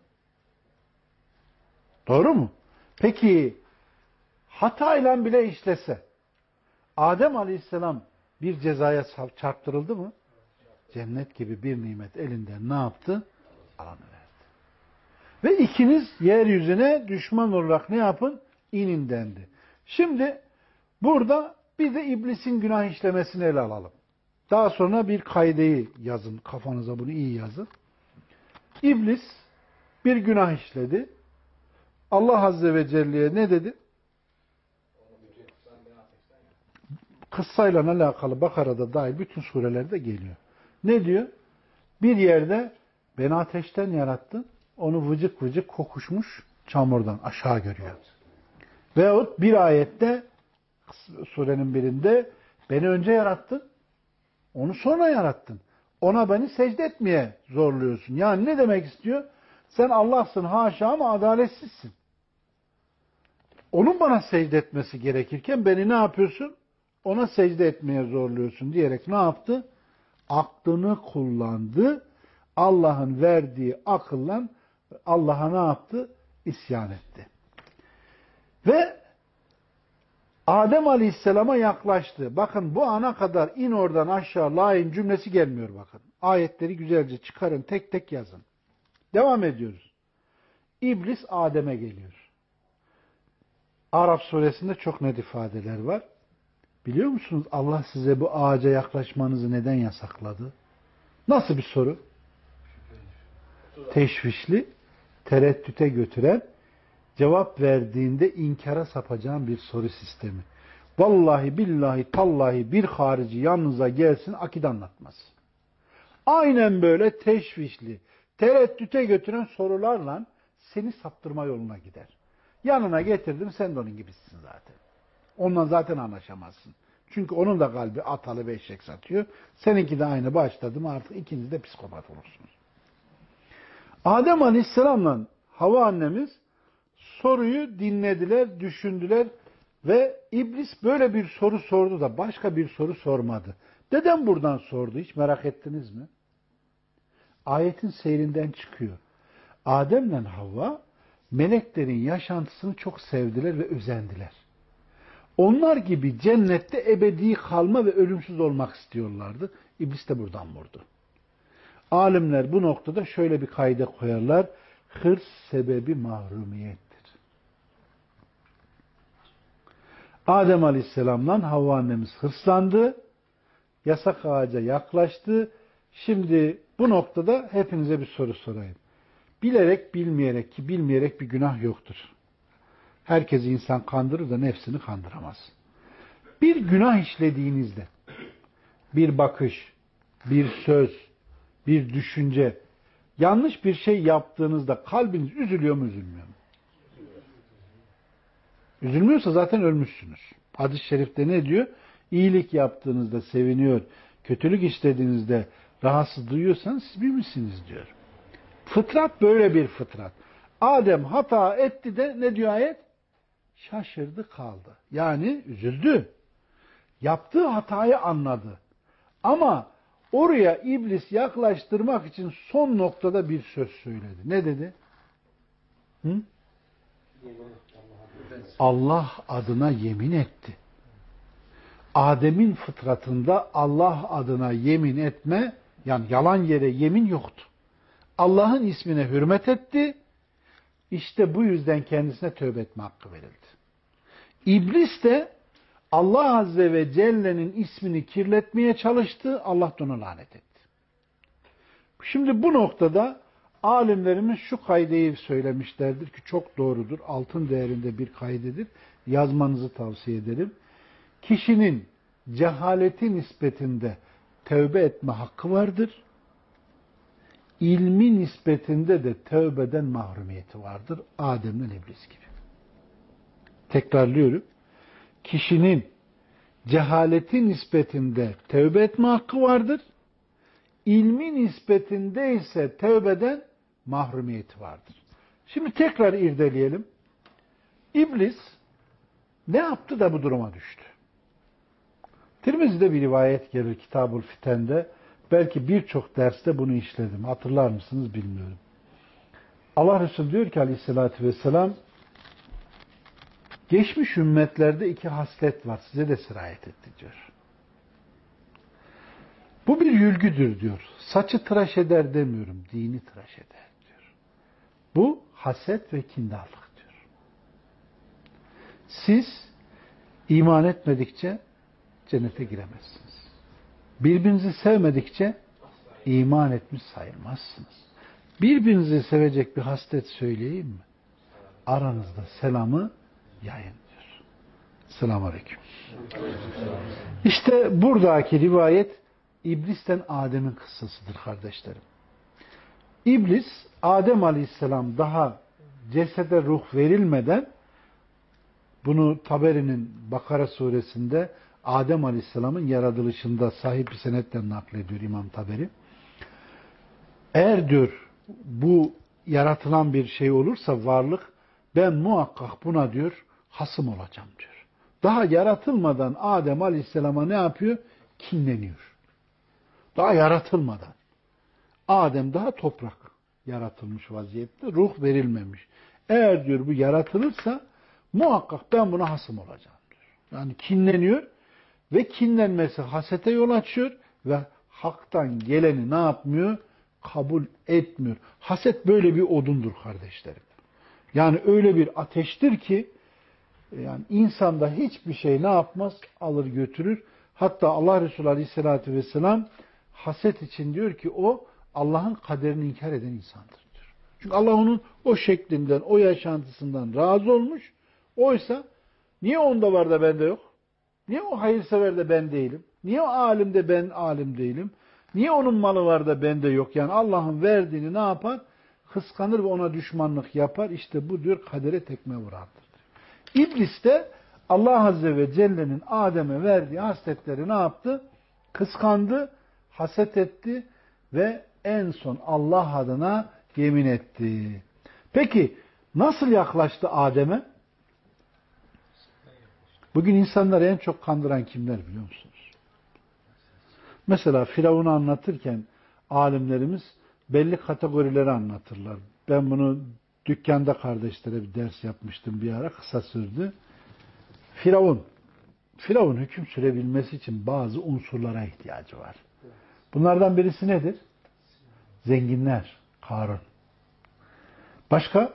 Doğru mu? Peki hatayla bile işlese Adem Aleyhisselam bir cezaya çarptırıldı mı? Cennet gibi bir nimet elinden ne yaptı? Alanıverdi. Ve ikiniz yeryüzüne düşman olarak ne yapın? İnin dendi. Şimdi burada bir de iblisin günah işlemesini ele alalım. Daha sonra bir kaydeyi yazın. Kafanıza bunu iyi yazın. İblis bir günah işledi. Allah Azze ve Celle'ye ne dedi? Kıssayla alakalı Bakara'da dahil bütün surelerde geliyor. Ne diyor? Bir yerde beni ateşten yarattın. Onu vıcık vıcık kokuşmuş çamurdan aşağı görüyor. Veyahut bir ayette surenin birinde beni önce yarattın. Onu sonra yarattın. Ona beni secde etmeye zorluyorsun. Yani ne demek istiyor? Sen Allah'sın haşa ama adaletsizsin. Onun bana secde etmesi gerekirken beni ne yapıyorsun? Ona secde etmeye zorluyorsun diyerek ne yaptı? Aklını kullandı. Allah'ın verdiği akılla Allah'a ne yaptı? İsyan etti. Ve Adem Aleyhisselam'a yaklaştı. Bakın bu ana kadar in oradan aşağı lain cümlesi gelmiyor bakın. Ayetleri güzelce çıkarın tek tek yazın. Devam ediyoruz. İblis Adem'e geliyor. Arap suresinde çok net ifadeler var. Biliyor musunuz Allah size bu ağaca yaklaşmanızı neden yasakladı? Nasıl bir soru? Teşvişli, tereddüte götüren, cevap verdiğinde inkara sapacağın bir soru sistemi. Vallahi billahi tallahi bir harici yanınıza gelsin akide anlatmaz. Aynen böyle teşvişli, tereddüte götüren sorularla seni saptırma yoluna gider. Yanına getirdim sen de onun gibisin zaten. Onunla zaten anlaşamazsın. Çünkü onun da kalbi atalı ve eşek satıyor. Seninki de aynı başladı mı artık ikiniz de psikopat olursunuz. Adem Aleyhisselam'la Hava annemiz soruyu dinlediler, düşündüler ve iblis böyle bir soru sordu da başka bir soru sormadı. Neden buradan sordu? Hiç merak ettiniz mi? Ayetin seyrinden çıkıyor. Adem'le Havva meleklerin yaşantısını çok sevdiler ve özendiler. Onlar gibi cennette ebedi kalma ve ölümsüz olmak istiyorlardı. İblis de buradan vurdu. Alimler bu noktada şöyle bir kayda koyarlar. Hırs sebebi mahrumiyettir. Adem Aleyhisselam'la Havva annemiz hırslandı. Yasak ağaca yaklaştı. Şimdi bu noktada hepinize bir soru sorayım. Bilerek bilmeyerek ki bilmeyerek bir günah yoktur. Herkes insan kandırır da nefsini kandıramaz. Bir günah işlediğinizde bir bakış, bir söz, bir düşünce, yanlış bir şey yaptığınızda kalbiniz üzülüyor mu üzülmüyor mu? Üzülmüyorsa zaten ölmüşsünüz. Hadis-i şerifte ne diyor? İyilik yaptığınızda seviniyor, kötülük işlediğinizde rahatsız duyuyorsanız siz müminsiniz diyor. Fıtrat böyle bir fıtrat. Adem hata etti de ne diyor ayet? Şaşırdı kaldı. Yani üzüldü. Yaptığı hatayı anladı. Ama Oraya iblis yaklaştırmak için son noktada bir söz söyledi. Ne dedi? Hı? Allah adına yemin etti. Adem'in fıtratında Allah adına yemin etme, yani yalan yere yemin yoktu. Allah'ın ismine hürmet etti. İşte bu yüzden kendisine tövbe etme hakkı verildi. İblis de Allah Azze ve Celle'nin ismini kirletmeye çalıştı. Allah da ona lanet etti. Şimdi bu noktada alimlerimiz şu kaydeyi söylemişlerdir ki çok doğrudur. Altın değerinde bir kaydedir. Yazmanızı tavsiye ederim. Kişinin cehaleti nispetinde tövbe etme hakkı vardır. İlmi nispetinde de tövbeden mahrumiyeti vardır. Adem'den iblis gibi. Tekrarlıyorum. Kişinin cehaleti nispetinde tövbe etme hakkı vardır. İlmi nispetinde ise tövbeden mahrumiyeti vardır. Şimdi tekrar irdeleyelim. İblis ne yaptı da bu duruma düştü? Tirmizi'de bir rivayet gelir Kitabul Fiten'de. Belki birçok derste bunu işledim. Hatırlar mısınız bilmiyorum. Allah Resulü diyor ki aleyhissalatü vesselam geçmiş ümmetlerde iki haslet var. Size de sirayet etti diyor. Bu bir yülgüdür diyor. Saçı tıraş eder demiyorum. Dini tıraş eder diyor. Bu haset ve kindarlık diyor. Siz iman etmedikçe cennete giremezsiniz. Birbirinizi sevmedikçe iman etmiş sayılmazsınız. Birbirinizi sevecek bir haslet söyleyeyim mi? Aranızda selamı yayın diyor. Selamun Aleyküm. İşte buradaki rivayet İblisten Adem'in kıssasıdır kardeşlerim. İblis, Adem Aleyhisselam daha cesede ruh verilmeden bunu Taberi'nin Bakara suresinde Adem Aleyhisselam'ın yaratılışında sahip bir senetle naklediyor İmam Taberi. Eğer diyor bu yaratılan bir şey olursa varlık ben muhakkak buna diyor hasım olacağım diyor. Daha yaratılmadan Adem Aleyhisselam'a ne yapıyor? Kinleniyor. Daha yaratılmadan. Adem daha toprak yaratılmış vaziyette. Ruh verilmemiş. Eğer diyor bu yaratılırsa muhakkak ben buna hasım olacağım diyor. Yani kinleniyor ve kinlenmesi hasete yol açıyor ve haktan geleni ne yapmıyor? Kabul etmiyor. Haset böyle bir odundur kardeşlerim. Yani öyle bir ateştir ki yani insanda hiçbir şey ne yapmaz? Alır götürür. Hatta Allah Resulü Aleyhisselatü Vesselam haset için diyor ki o Allah'ın kaderini inkar eden insandır diyor. Çünkü Allah onun o şeklinden, o yaşantısından razı olmuş. Oysa niye onda var da bende yok? Niye o hayırsever de ben değilim? Niye o alim de ben alim değilim? Niye onun malı var da bende yok? Yani Allah'ın verdiğini ne yapar? Kıskanır ve ona düşmanlık yapar. İşte bu diyor kadere tekme vurardır. İblis de Allah Azze ve Celle'nin Adem'e verdiği hasletleri ne yaptı? Kıskandı, haset etti ve en son Allah adına yemin etti. Peki nasıl yaklaştı Adem'e? Bugün insanları en çok kandıran kimler biliyor musunuz? Mesela Firavun'u anlatırken alimlerimiz belli kategorileri anlatırlar. Ben bunu dükkanda kardeşlere bir ders yapmıştım bir ara kısa sürdü. Firavun. Firavun hüküm sürebilmesi için bazı unsurlara ihtiyacı var. Bunlardan birisi nedir? Zenginler, Karun. Başka?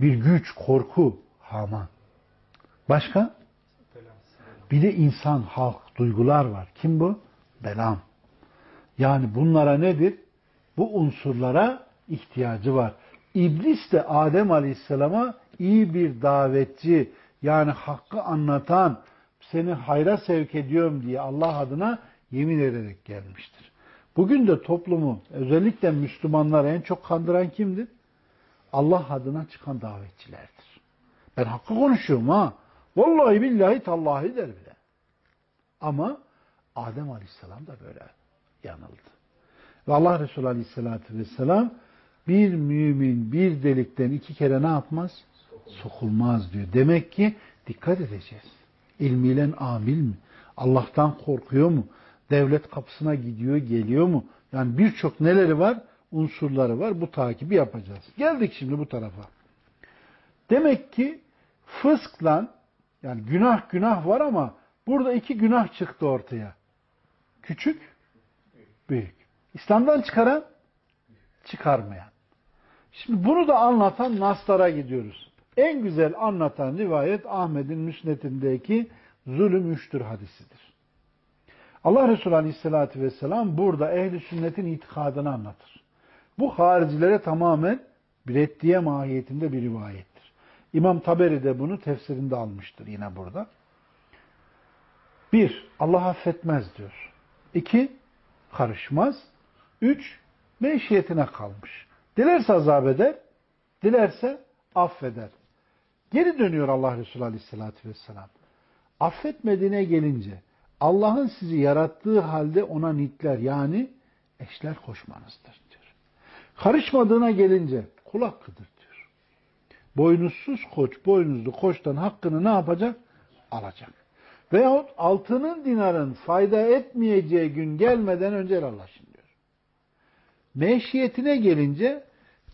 Bir güç, korku, Haman. Başka? Bir de insan, halk, duygular var. Kim bu? Belam. Yani bunlara nedir? Bu unsurlara ihtiyacı var. İblis de Adem Aleyhisselam'a iyi bir davetçi, yani hakkı anlatan, seni hayra sevk ediyorum diye Allah adına yemin ederek gelmiştir. Bugün de toplumu, özellikle Müslümanlar en çok kandıran kimdir? Allah adına çıkan davetçilerdir. Ben hakkı konuşuyorum ha. Vallahi billahi tallahi der bile. Ama Adem Aleyhisselam da böyle yanıldı. Ve Allah Resulü Aleyhisselatü Vesselam bir mümin bir delikten iki kere ne yapmaz? Sokulmaz diyor. Demek ki dikkat edeceğiz. İlmiyle amil mi? Allah'tan korkuyor mu? Devlet kapısına gidiyor, geliyor mu? Yani birçok neleri var? Unsurları var. Bu takibi yapacağız. Geldik şimdi bu tarafa. Demek ki fıskla yani günah günah var ama burada iki günah çıktı ortaya. Küçük, büyük. İslam'dan çıkaran, çıkarmayan. Şimdi bunu da anlatan naslara gidiyoruz. En güzel anlatan rivayet Ahmet'in müsnetindeki zulüm üçtür hadisidir. Allah Resulü Aleyhisselatü Vesselam burada ehli sünnetin itikadını anlatır. Bu haricilere tamamen bir reddiye mahiyetinde bir rivayettir. İmam Taberi de bunu tefsirinde almıştır yine burada. Bir, Allah affetmez diyor. İki, karışmaz. Üç, meşiyetine kalmış. Dilerse azap eder, dilerse affeder. Geri dönüyor Allah Resulü Aleyhisselatü Vesselam. Affetmediğine gelince Allah'ın sizi yarattığı halde ona nitler yani eşler koşmanızdır diyor. Karışmadığına gelince kul hakkıdır diyor. Boynuzsuz koç boynuzlu koçtan hakkını ne yapacak? Alacak. Veyahut altının dinarın fayda etmeyeceği gün gelmeden önce diyor. Meşiyetine gelince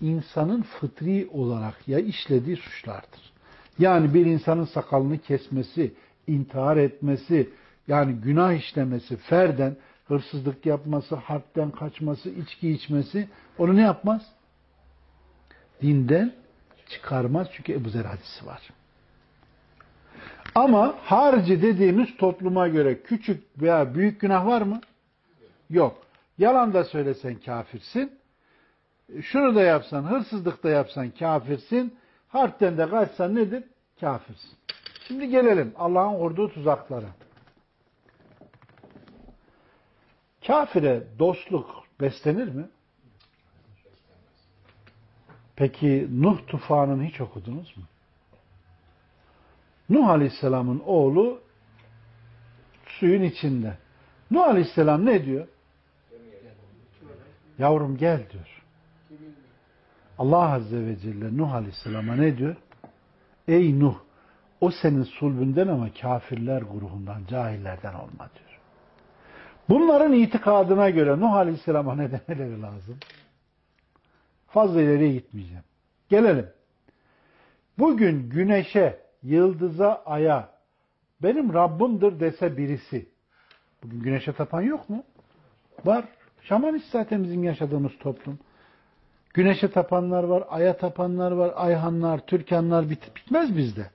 insanın fıtri olarak ya işlediği suçlardır. Yani bir insanın sakalını kesmesi, intihar etmesi, yani günah işlemesi, ferden, hırsızlık yapması, harpten kaçması, içki içmesi onu ne yapmaz? Dinden çıkarmaz çünkü Ebu Zer hadisi var. Ama harici dediğimiz topluma göre küçük veya büyük günah var mı? Yok. Yalan da söylesen kafirsin. Şunu da yapsan, hırsızlık da yapsan kafirsin. Harpten de kaçsan nedir? Kafirsin. Şimdi gelelim Allah'ın kurduğu tuzaklara. Kafire dostluk beslenir mi? Peki Nuh tufanını hiç okudunuz mu? Nuh Aleyhisselam'ın oğlu suyun içinde. Nuh Aleyhisselam ne diyor? Yavrum gel diyor. Allah Azze ve Celle Nuh Aleyhisselam'a ne diyor? Ey Nuh o senin sulbünden ama kafirler grubundan, cahillerden olma diyor. Bunların itikadına göre Nuh Aleyhisselam'a ne demeleri lazım? Fazla ileriye gitmeyeceğim. Gelelim. Bugün güneşe, yıldıza, aya benim Rabbimdir dese birisi. Bugün güneşe tapan yok mu? Var. Şamanist zaten bizim yaşadığımız toplum. Güneşe tapanlar var, aya tapanlar var, ayhanlar, türkanlar bit bitmez bizde.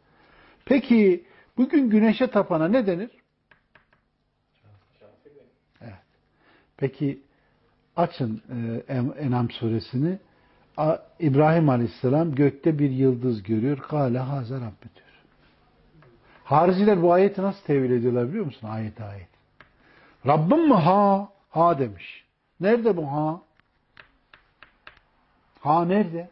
Peki bugün güneşe tapana ne denir? Evet. Peki açın e, Enam suresini. İbrahim Aleyhisselam gökte bir yıldız görüyor. Kale hazer Rabbi diyor. Hariciler bu ayeti nasıl tevil ediyorlar biliyor musun? Ayet ayet. Rabbim mi? Ha. Ha demiş. Nerede bu ha? Ha nerede?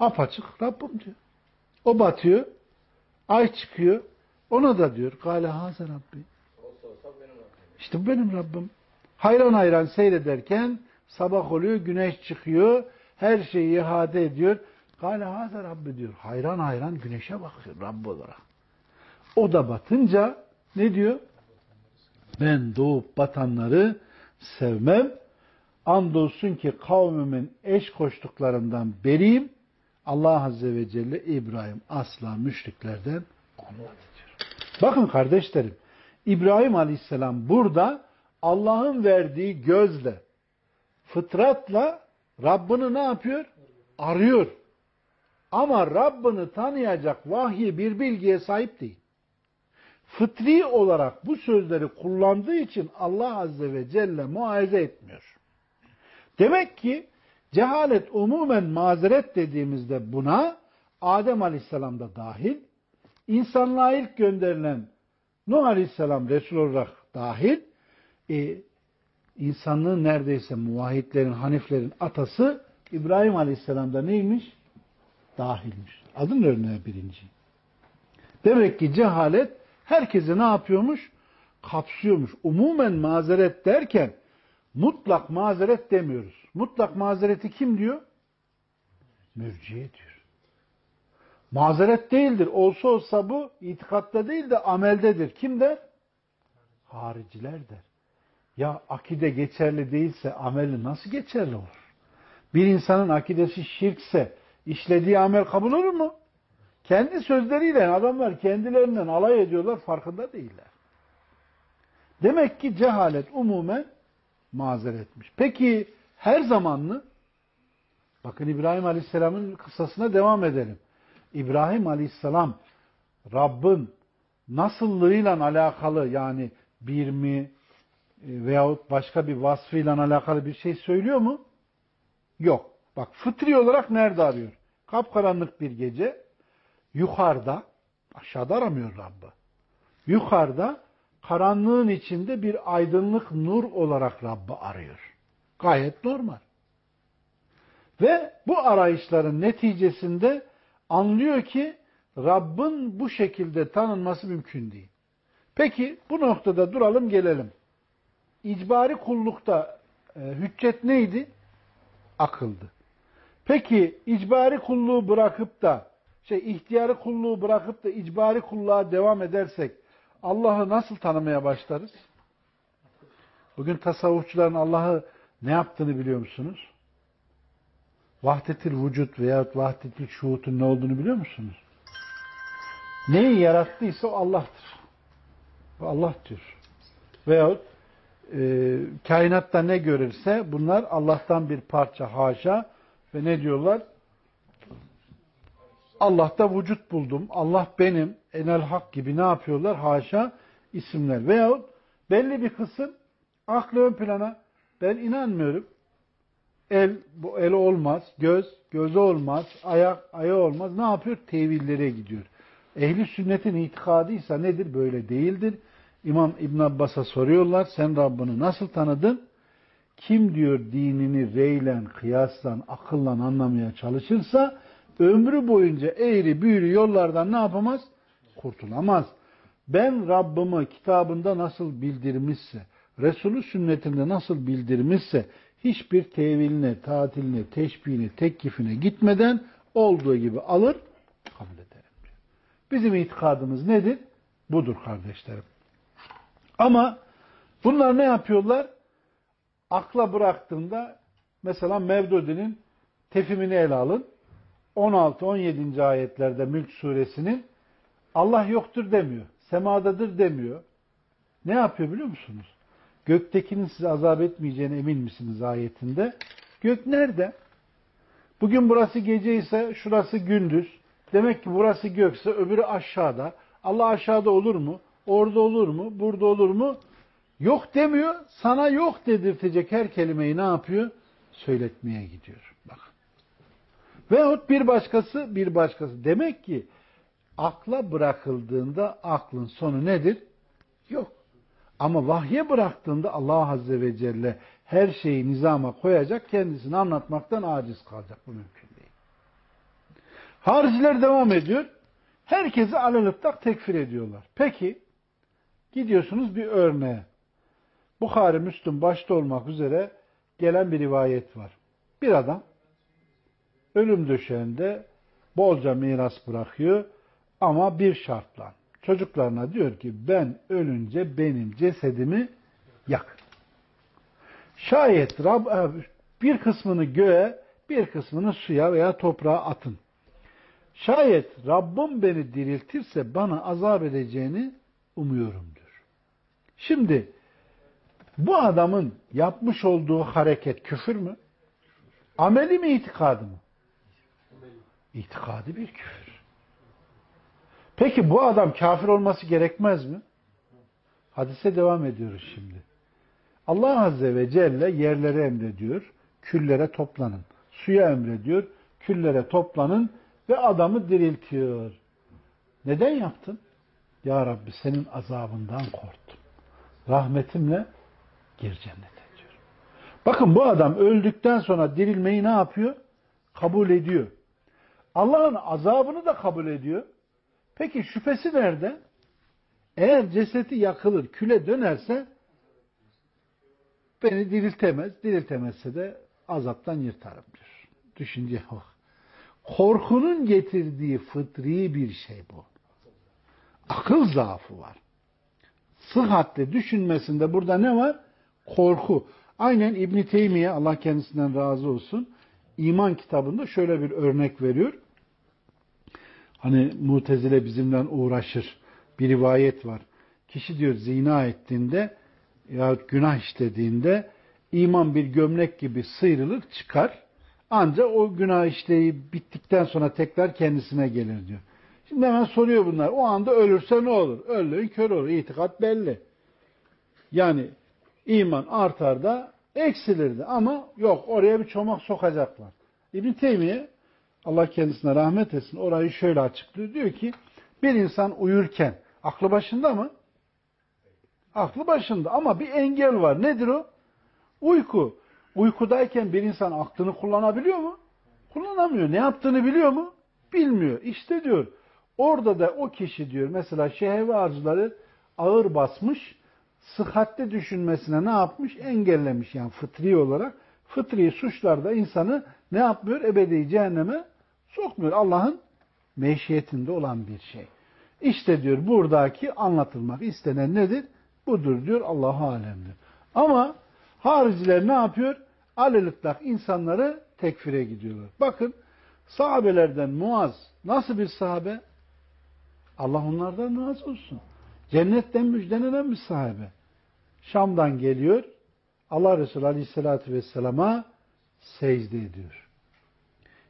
Apaçık Rabbim diyor. O batıyor. Ay çıkıyor. Ona da diyor. Kale hazer Rabbi. İşte bu benim Rabbim. Hayran hayran seyrederken sabah oluyor, güneş çıkıyor, her şeyi ihade ediyor. Kale hazer Rabbi diyor. Hayran hayran güneşe bakıyor Rabbi olarak. O da batınca ne diyor? Ben doğup batanları sevmem. Andolsun ki kavmimin eş koştuklarından beriyim. Allah Azze ve Celle İbrahim asla müşriklerden olmadı diyor. Bakın kardeşlerim, İbrahim Aleyhisselam burada Allah'ın verdiği gözle, fıtratla Rabbini ne yapıyor? Arıyor. Ama Rabbini tanıyacak vahyi bir bilgiye sahip değil. Fıtri olarak bu sözleri kullandığı için Allah Azze ve Celle muayize etmiyor. Demek ki cehalet umumen mazeret dediğimizde buna Adem Aleyhisselam da dahil, insanlığa ilk gönderilen Nuh Aleyhisselam Resul olarak dahil, e, insanlığın neredeyse muvahitlerin, haniflerin atası İbrahim Aleyhisselam da neymiş? Dahilmiş. Adın örneği birinci. Demek ki cehalet herkesi ne yapıyormuş? Kapsıyormuş. Umumen mazeret derken mutlak mazeret demiyoruz. Mutlak mazereti kim diyor? Mürciye diyor. Mazeret değildir. Olsa olsa bu itikatta değil de ameldedir. Kim der? Hariciler der. Ya akide geçerli değilse ameli nasıl geçerli olur? Bir insanın akidesi şirkse işlediği amel kabul olur mu? Kendi sözleriyle adamlar kendilerinden alay ediyorlar farkında değiller. Demek ki cehalet umumen mazeretmiş. Peki her zaman mı? Bakın İbrahim Aleyhisselam'ın kıssasına devam edelim. İbrahim Aleyhisselam Rabbin nasıllığıyla alakalı yani bir mi e, veyahut başka bir vasfıyla alakalı bir şey söylüyor mu? Yok. Bak fıtri olarak nerede arıyor? Kapkaranlık bir gece yukarıda aşağıda aramıyor Rabb'ı. Yukarıda karanlığın içinde bir aydınlık nur olarak Rabb'ı arıyor. Gayet normal. Ve bu arayışların neticesinde anlıyor ki Rabbin bu şekilde tanınması mümkün değil. Peki bu noktada duralım gelelim. İcbari kullukta e, hüccet neydi? Akıldı. Peki icbari kulluğu bırakıp da şey ihtiyari kulluğu bırakıp da icbari kulluğa devam edersek Allah'ı nasıl tanımaya başlarız? Bugün tasavvufçuların Allah'ı ne yaptığını biliyor musunuz? Vahdetil vücut veya vahdetil şuhutun ne olduğunu biliyor musunuz? Neyi yarattıysa o Allah'tır. Allah diyor. Veyahut e, kainatta ne görürse bunlar Allah'tan bir parça haşa ve ne diyorlar? Allah'ta vücut buldum. Allah benim. Enel hak gibi ne yapıyorlar? Haşa isimler. Veyahut belli bir kısım aklı ön plana ben inanmıyorum. El, bu el olmaz. Göz, gözü olmaz. Ayak, ayağı olmaz. Ne yapıyor? Tevillere gidiyor. Ehli sünnetin itikadıysa nedir? Böyle değildir. İmam İbn Abbas'a soruyorlar. Sen Rabbini nasıl tanıdın? Kim diyor dinini reylen, kıyaslan, akılla anlamaya çalışırsa ömrü boyunca eğri büğrü yollardan ne yapamaz? Kurtulamaz. Ben Rabbimi kitabında nasıl bildirmişse, Resulü sünnetinde nasıl bildirmişse hiçbir teviline, tatiline, teşbihine, tekkifine gitmeden olduğu gibi alır, kabul ederim diyor. Bizim itikadımız nedir? Budur kardeşlerim. Ama bunlar ne yapıyorlar? Akla bıraktığında mesela Mevdudi'nin tefimini ele alın. 16-17. ayetlerde Mülk suresinin Allah yoktur demiyor. Semadadır demiyor. Ne yapıyor biliyor musunuz? Göktekinin size azap etmeyeceğine emin misiniz ayetinde? Gök nerede? Bugün burası gece ise şurası gündüz. Demek ki burası gökse öbürü aşağıda. Allah aşağıda olur mu? Orada olur mu? Burada olur mu? Yok demiyor. Sana yok dedirtecek her kelimeyi ne yapıyor? Söyletmeye gidiyor. Veyahut bir başkası bir başkası. Demek ki akla bırakıldığında aklın sonu nedir? Yok. Ama vahye bıraktığında Allah Azze ve Celle her şeyi nizama koyacak, kendisini anlatmaktan aciz kalacak. Bu mümkün değil. Hariciler devam ediyor. Herkesi alelüptak tekfir ediyorlar. Peki, gidiyorsunuz bir örneğe. Bukhari, Müslüm başta olmak üzere gelen bir rivayet var. Bir adam ölüm döşeğinde bolca miras bırakıyor ama bir şartla. Çocuklarına diyor ki ben ölünce benim cesedimi yak. Şayet Rab, e, bir kısmını göğe bir kısmını suya veya toprağa atın. Şayet Rabbim beni diriltirse bana azap edeceğini umuyorum diyor. Şimdi bu adamın yapmış olduğu hareket küfür mü? Ameli mi itikadı mı? İtikadi bir küfür. Peki bu adam kafir olması gerekmez mi? Hadise devam ediyoruz şimdi. Allah Azze ve Celle yerlere emrediyor, küllere toplanın. Suya emrediyor, küllere toplanın ve adamı diriltiyor. Neden yaptın? Ya Rabbi senin azabından korktum. Rahmetimle gir cennete diyor. Bakın bu adam öldükten sonra dirilmeyi ne yapıyor? Kabul ediyor. Allah'ın azabını da kabul ediyor. Peki şüphesi nerede? Eğer cesedi yakılır, küle dönerse beni diriltemez. Diriltemezse de azaptan yırtarım diyor. Düşünce bak. Korkunun getirdiği fıtri bir şey bu. Akıl zaafı var. sıhhatli düşünmesinde burada ne var? Korku. Aynen İbn Teymiye Allah kendisinden razı olsun iman kitabında şöyle bir örnek veriyor. Hani Mutezile bizimle uğraşır. Bir rivayet var. Kişi diyor zina ettiğinde ya günah işlediğinde iman bir gömlek gibi sıyrılır çıkar. Ancak o günah işleyi bittikten sonra tekrar kendisine gelir diyor. Şimdi hemen soruyor bunlar. O anda ölürse ne olur? Öldüğün kör olur. İtikat belli. Yani iman artar da eksilirdi. Ama yok oraya bir çomak sokacaklar. İbn Teymiye Allah kendisine rahmet etsin orayı şöyle açıklıyor. Diyor ki bir insan uyurken aklı başında mı? Aklı başında ama bir engel var. Nedir o? Uyku. Uykudayken bir insan aklını kullanabiliyor mu? Kullanamıyor. Ne yaptığını biliyor mu? Bilmiyor. İşte diyor orada da o kişi diyor mesela şehve arzuları ağır basmış sıhhatli düşünmesine ne yapmış? Engellemiş yani fıtri olarak. Fıtri suçlarda insanı ne yapmıyor? Ebedi cehenneme sokmuyor. Allah'ın meşiyetinde olan bir şey. İşte diyor buradaki anlatılmak istenen nedir? Budur diyor Allah alemdir. Ama hariciler ne yapıyor? Alelitlak insanları tekfire gidiyorlar. Bakın sahabelerden Muaz nasıl bir sahabe? Allah onlardan razı olsun. Cennetten müjdelenen bir sahabe. Şam'dan geliyor. Allah Resulü Aleyhisselatü Vesselam'a secde ediyor.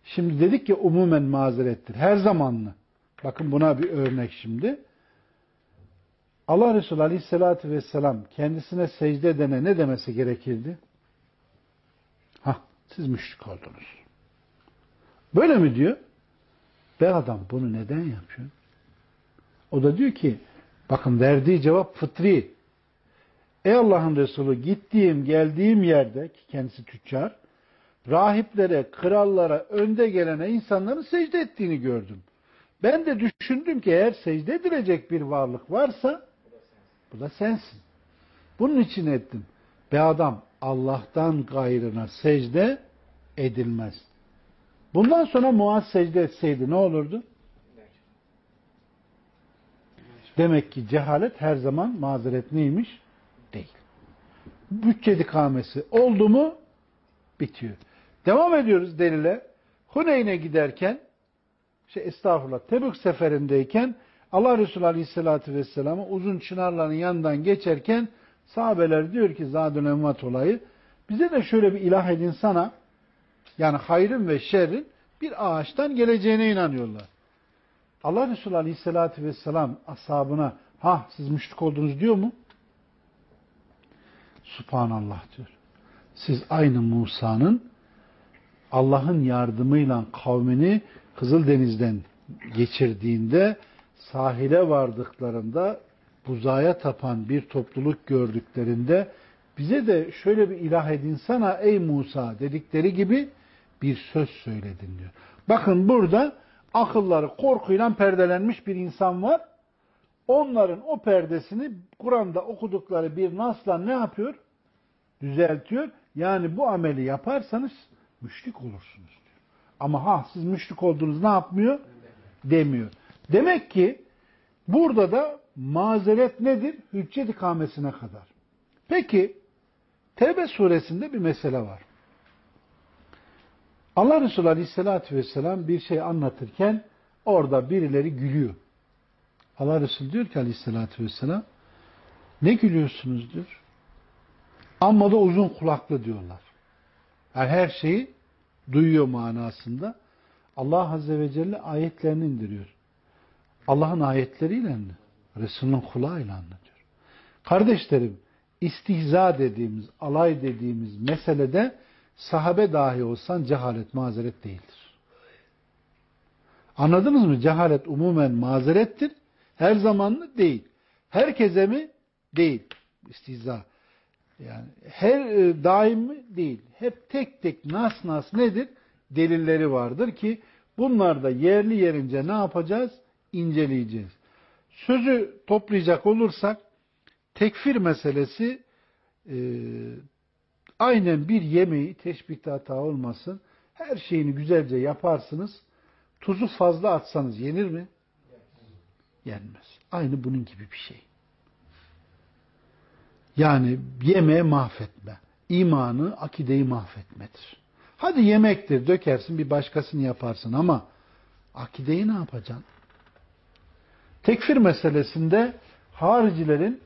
Şimdi dedik ki umumen mazerettir. Her zamanlı. Bakın buna bir örnek şimdi. Allah Resulü Aleyhisselatü Vesselam kendisine secde edene ne demesi gerekirdi? Ha, siz müşrik oldunuz. Böyle mi diyor? Be adam bunu neden yapıyor? O da diyor ki bakın verdiği cevap fıtri. Ey Allah'ın Resulü gittiğim geldiğim yerde ki kendisi tüccar rahiplere, krallara, önde gelene insanların secde ettiğini gördüm. Ben de düşündüm ki eğer secde edilecek bir varlık varsa bu da sensin. Bunun için ettim. Be adam Allah'tan gayrına secde edilmez. Bundan sonra Muaz secde etseydi ne olurdu? Demek ki cehalet her zaman mazeret neymiş? Değil. Bütçe dikamesi oldu mu bitiyor. Devam ediyoruz delile. Huneyn'e giderken şey estağfurullah Tebük seferindeyken Allah Resulü Aleyhisselatü Vesselam'ı uzun çınarların yanından geçerken sahabeler diyor ki Zadül Emmat olayı bize de şöyle bir ilah edin sana yani hayrın ve şerrin bir ağaçtan geleceğine inanıyorlar. Allah Resulü Aleyhisselatü Vesselam ashabına ha siz müşrik oldunuz diyor mu? Subhanallah diyor. Siz aynı Musa'nın Allah'ın yardımıyla kavmini Kızıldeniz'den geçirdiğinde sahile vardıklarında buzaya tapan bir topluluk gördüklerinde bize de şöyle bir ilah edinsana ey Musa dedikleri gibi bir söz söyledin diyor. Bakın burada akılları korkuyla perdelenmiş bir insan var. Onların o perdesini Kur'an'da okudukları bir nasla ne yapıyor? Düzeltiyor. Yani bu ameli yaparsanız müşrik olursunuz diyor. Ama ha siz müşrik oldunuz ne yapmıyor? Demiyor. Demek ki burada da mazeret nedir? Hüccet ikamesine kadar. Peki Tevbe suresinde bir mesele var. Allah Resulü Aleyhisselatü Vesselam bir şey anlatırken orada birileri gülüyor. Allah Resulü diyor ki Aleyhisselatü Vesselam ne gülüyorsunuz diyor. Amma da uzun kulaklı diyorlar. Yani her şeyi duyuyor manasında. Allah Azze ve Celle ayetlerini indiriyor. Allah'ın ayetleriyle mi? Resulünün kulağıyla anlatıyor. Kardeşlerim, istihza dediğimiz, alay dediğimiz meselede sahabe dahi olsan cehalet mazeret değildir. Anladınız mı? Cehalet umumen mazerettir. Her zamanlı değil. Herkese mi? Değil. İstihza. Yani her e, daim mi? Değil. Hep tek tek nas nas nedir? Delilleri vardır ki bunlar da yerli yerince ne yapacağız? İnceleyeceğiz. Sözü toplayacak olursak tekfir meselesi e, aynen bir yemeği teşbihte hata olmasın. Her şeyini güzelce yaparsınız. Tuzu fazla atsanız yenir mi? Yenmez. Aynı bunun gibi bir şey. Yani yemeği mahvetme. imanı, akideyi mahvetmedir. Hadi yemektir, dökersin bir başkasını yaparsın ama akideyi ne yapacaksın? Tekfir meselesinde haricilerin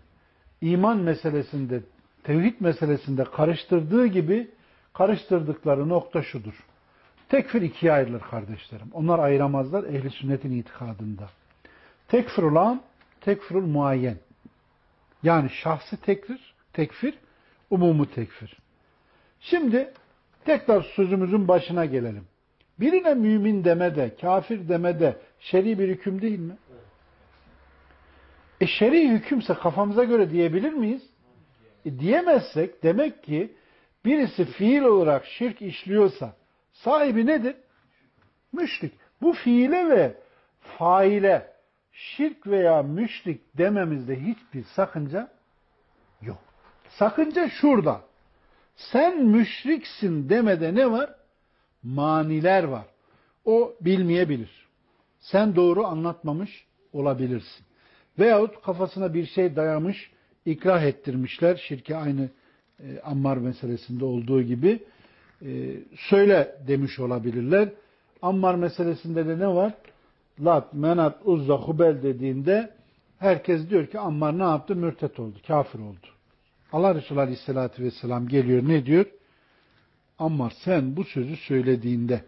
iman meselesinde, tevhid meselesinde karıştırdığı gibi karıştırdıkları nokta şudur. Tekfir ikiye ayrılır kardeşlerim. Onlar ayıramazlar ehli sünnetin itikadında. Tekfir olan tekfirul muayyen. Yani şahsi tekfir, tekfir, umumu tekfir. Şimdi tekrar sözümüzün başına gelelim. Birine mümin deme de, kafir deme de şer'i bir hüküm değil mi? E şer'i hükümse kafamıza göre diyebilir miyiz? E diyemezsek demek ki birisi fiil olarak şirk işliyorsa sahibi nedir? Müşrik. Bu fiile ve faile şirk veya müşrik dememizde hiçbir sakınca yok. Sakınca şurada. Sen müşriksin demede ne var? Maniler var. O bilmeyebilir. Sen doğru anlatmamış olabilirsin. Veyahut kafasına bir şey dayamış, ikrah ettirmişler. Şirke aynı e, Ammar meselesinde olduğu gibi e, söyle demiş olabilirler. Ammar meselesinde de ne var? Lat, Menat, Uzza, Hubel dediğinde herkes diyor ki Ammar ne yaptı? Mürtet oldu, kafir oldu. Allah Resulü Aleyhisselatü Vesselam geliyor ne diyor? Ammar sen bu sözü söylediğinde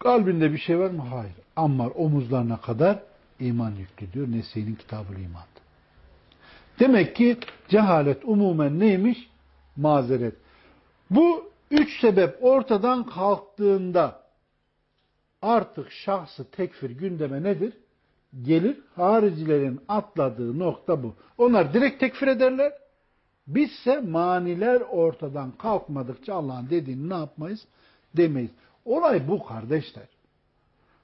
kalbinde bir şey var mı? Hayır. Ammar omuzlarına kadar iman yüklü diyor. Nese'nin kitabı iman. Demek ki cehalet umumen neymiş? Mazeret. Bu üç sebep ortadan kalktığında artık şahsı tekfir gündeme nedir? Gelir. Haricilerin atladığı nokta bu. Onlar direkt tekfir ederler. Bizse maniler ortadan kalkmadıkça Allah'ın dediğini ne yapmayız? Demeyiz. Olay bu kardeşler.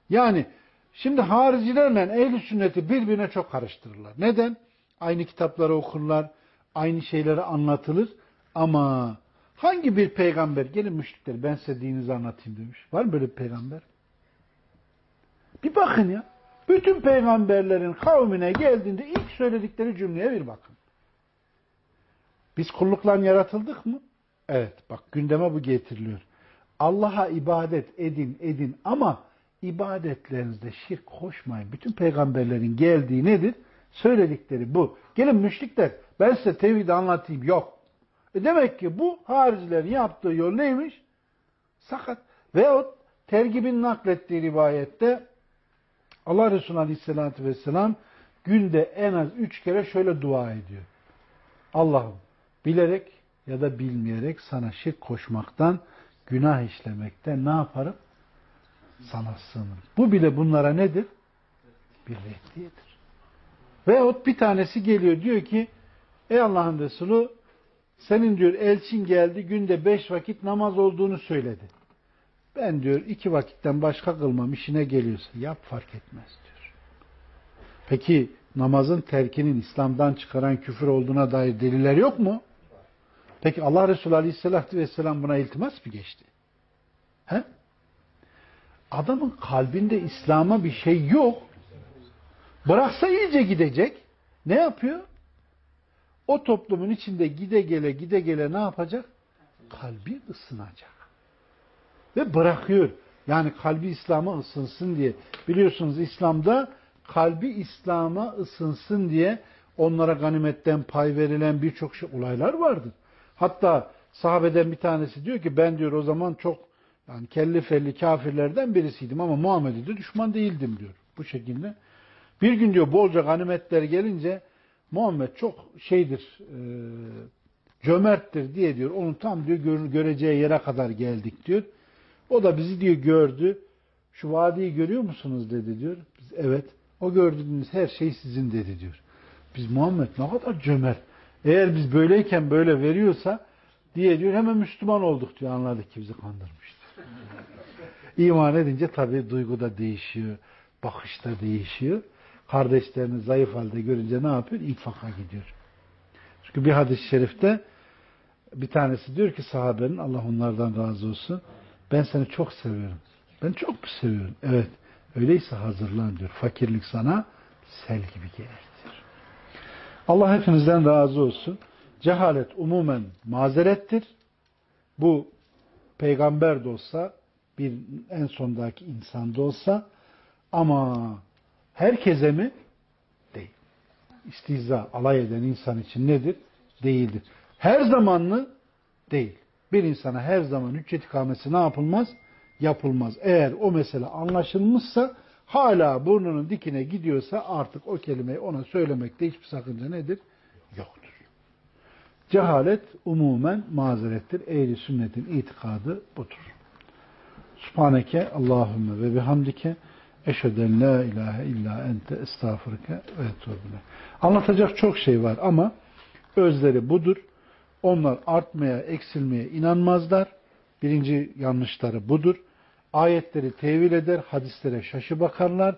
Yani şimdi haricilerle ehli sünneti birbirine çok karıştırırlar. Neden? Aynı kitapları okurlar, aynı şeyleri anlatılır ama hangi bir peygamber gelin müşrikler ben size dininizi anlatayım demiş. Var mı böyle bir peygamber? Bir bakın ya. Bütün peygamberlerin kavmine geldiğinde ilk söyledikleri cümleye bir bakın. Biz kullukla yaratıldık mı? Evet. Bak gündeme bu getiriliyor. Allah'a ibadet edin edin ama ibadetlerinizde şirk koşmayın. Bütün peygamberlerin geldiği nedir? Söyledikleri bu. Gelin müşrikler ben size tevhidi anlatayım. Yok. E demek ki bu haricilerin yaptığı yol neymiş? Sakat. Veyahut tergibin naklettiği rivayette Allah Resulü Aleyhisselatü Vesselam günde en az üç kere şöyle dua ediyor. Allah'ım bilerek ya da bilmeyerek sana şirk koşmaktan, günah işlemekten ne yaparım? Sana sığınırım. Bu bile bunlara nedir? Bir reddiyedir. Veyahut bir tanesi geliyor diyor ki ey Allah'ın Resulü senin diyor elçin geldi günde beş vakit namaz olduğunu söyledi. Ben diyor iki vakitten başka kılmam işine geliyorsa yap fark etmez diyor. Peki namazın terkinin İslam'dan çıkaran küfür olduğuna dair deliller yok mu? Peki Allah Resulü Aleyhisselatü Vesselam buna iltimas mı geçti? He? Adamın kalbinde İslam'a bir şey yok. Bıraksa iyice gidecek. Ne yapıyor? O toplumun içinde gide gele gide gele ne yapacak? Kalbi ısınacak. Ve bırakıyor. Yani kalbi İslam'a ısınsın diye. Biliyorsunuz İslam'da kalbi İslam'a ısınsın diye onlara ganimetten pay verilen birçok şey, olaylar vardır. Hatta sahabeden bir tanesi diyor ki ben diyor o zaman çok yani kelli felli kafirlerden birisiydim ama Muhammed'e de düşman değildim diyor. Bu şekilde. Bir gün diyor bolca ganimetler gelince Muhammed çok şeydir e, cömerttir diye diyor. Onu tam diyor göreceği yere kadar geldik diyor. O da bizi diyor gördü. Şu vadiyi görüyor musunuz dedi diyor. Biz evet. O gördüğünüz her şey sizin dedi diyor. Biz Muhammed ne kadar cömert. Eğer biz böyleyken böyle veriyorsa diye diyor hemen Müslüman olduk diyor. Anladık ki bizi kandırmıştır. İman edince tabii duygu da değişiyor. Bakış da değişiyor. Kardeşlerini zayıf halde görünce ne yapıyor? İnfaka gidiyor. Çünkü bir hadis-i şerifte bir tanesi diyor ki sahabenin Allah onlardan razı olsun. Ben seni çok seviyorum. Ben çok mu seviyorum? Evet. Öyleyse hazırlan diyor. Fakirlik sana sel gibi gelir. Allah hepinizden razı olsun. Cehalet umumen mazerettir. Bu peygamber de olsa, bir en sondaki insan da olsa ama herkese mi? Değil. İstihza, alay eden insan için nedir? Değildir. Her zaman mı? Değil. Bir insana her zaman hüccet ikamesi ne yapılmaz? Yapılmaz. Eğer o mesele anlaşılmışsa hala burnunun dikine gidiyorsa artık o kelimeyi ona söylemekte hiçbir sakınca nedir? Yoktur. Cehalet umumen mazerettir. Ehli sünnetin itikadı budur. Subhaneke Allahümme ve bihamdike eşheden la ilahe illa ente estağfurke ve etubile. Anlatacak çok şey var ama özleri budur. Onlar artmaya, eksilmeye inanmazlar. Birinci yanlışları budur. Ayetleri tevil eder, hadislere şaşı bakarlar.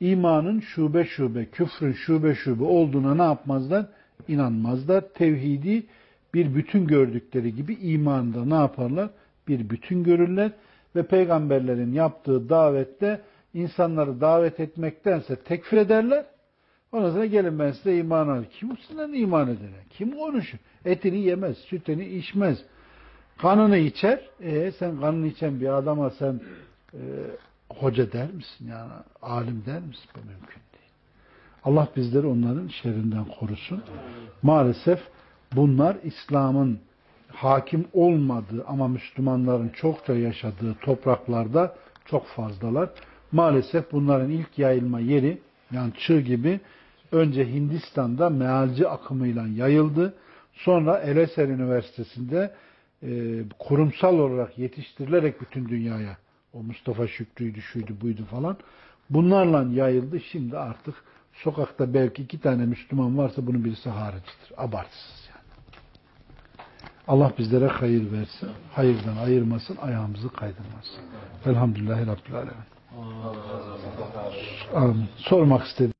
İmanın şube şube, küfrün şube şube olduğuna ne yapmazlar? İnanmazlar. Tevhidi bir bütün gördükleri gibi imanda ne yaparlar? Bir bütün görürler ve peygamberlerin yaptığı davette insanları davet etmektense tekfir ederler. Ondan sonra gelin ben size iman alayım. Kim sizden iman eder? Kim konuşur? Etini yemez, sütünü içmez. Kanını içer. E sen kanını içen bir adama sen e, hoca der misin? Yani alim der misin? Bu mümkün değil. Allah bizleri onların şerrinden korusun. Maalesef bunlar İslam'ın hakim olmadığı ama Müslümanların çokça yaşadığı topraklarda çok fazlalar. Maalesef bunların ilk yayılma yeri yani çığ gibi önce Hindistan'da mealci akımıyla yayıldı. Sonra El-Eser Üniversitesi'nde e, kurumsal olarak yetiştirilerek bütün dünyaya o Mustafa Şükrü'ydü, şuydu, buydu falan. Bunlarla yayıldı. Şimdi artık sokakta belki iki tane Müslüman varsa bunun birisi haricidir. Abartısız yani. Allah bizlere hayır versin. Hayırdan ayırmasın. Ayağımızı kaydırmasın. Elhamdülillahi Rabbil Alemin. Sormak istedim.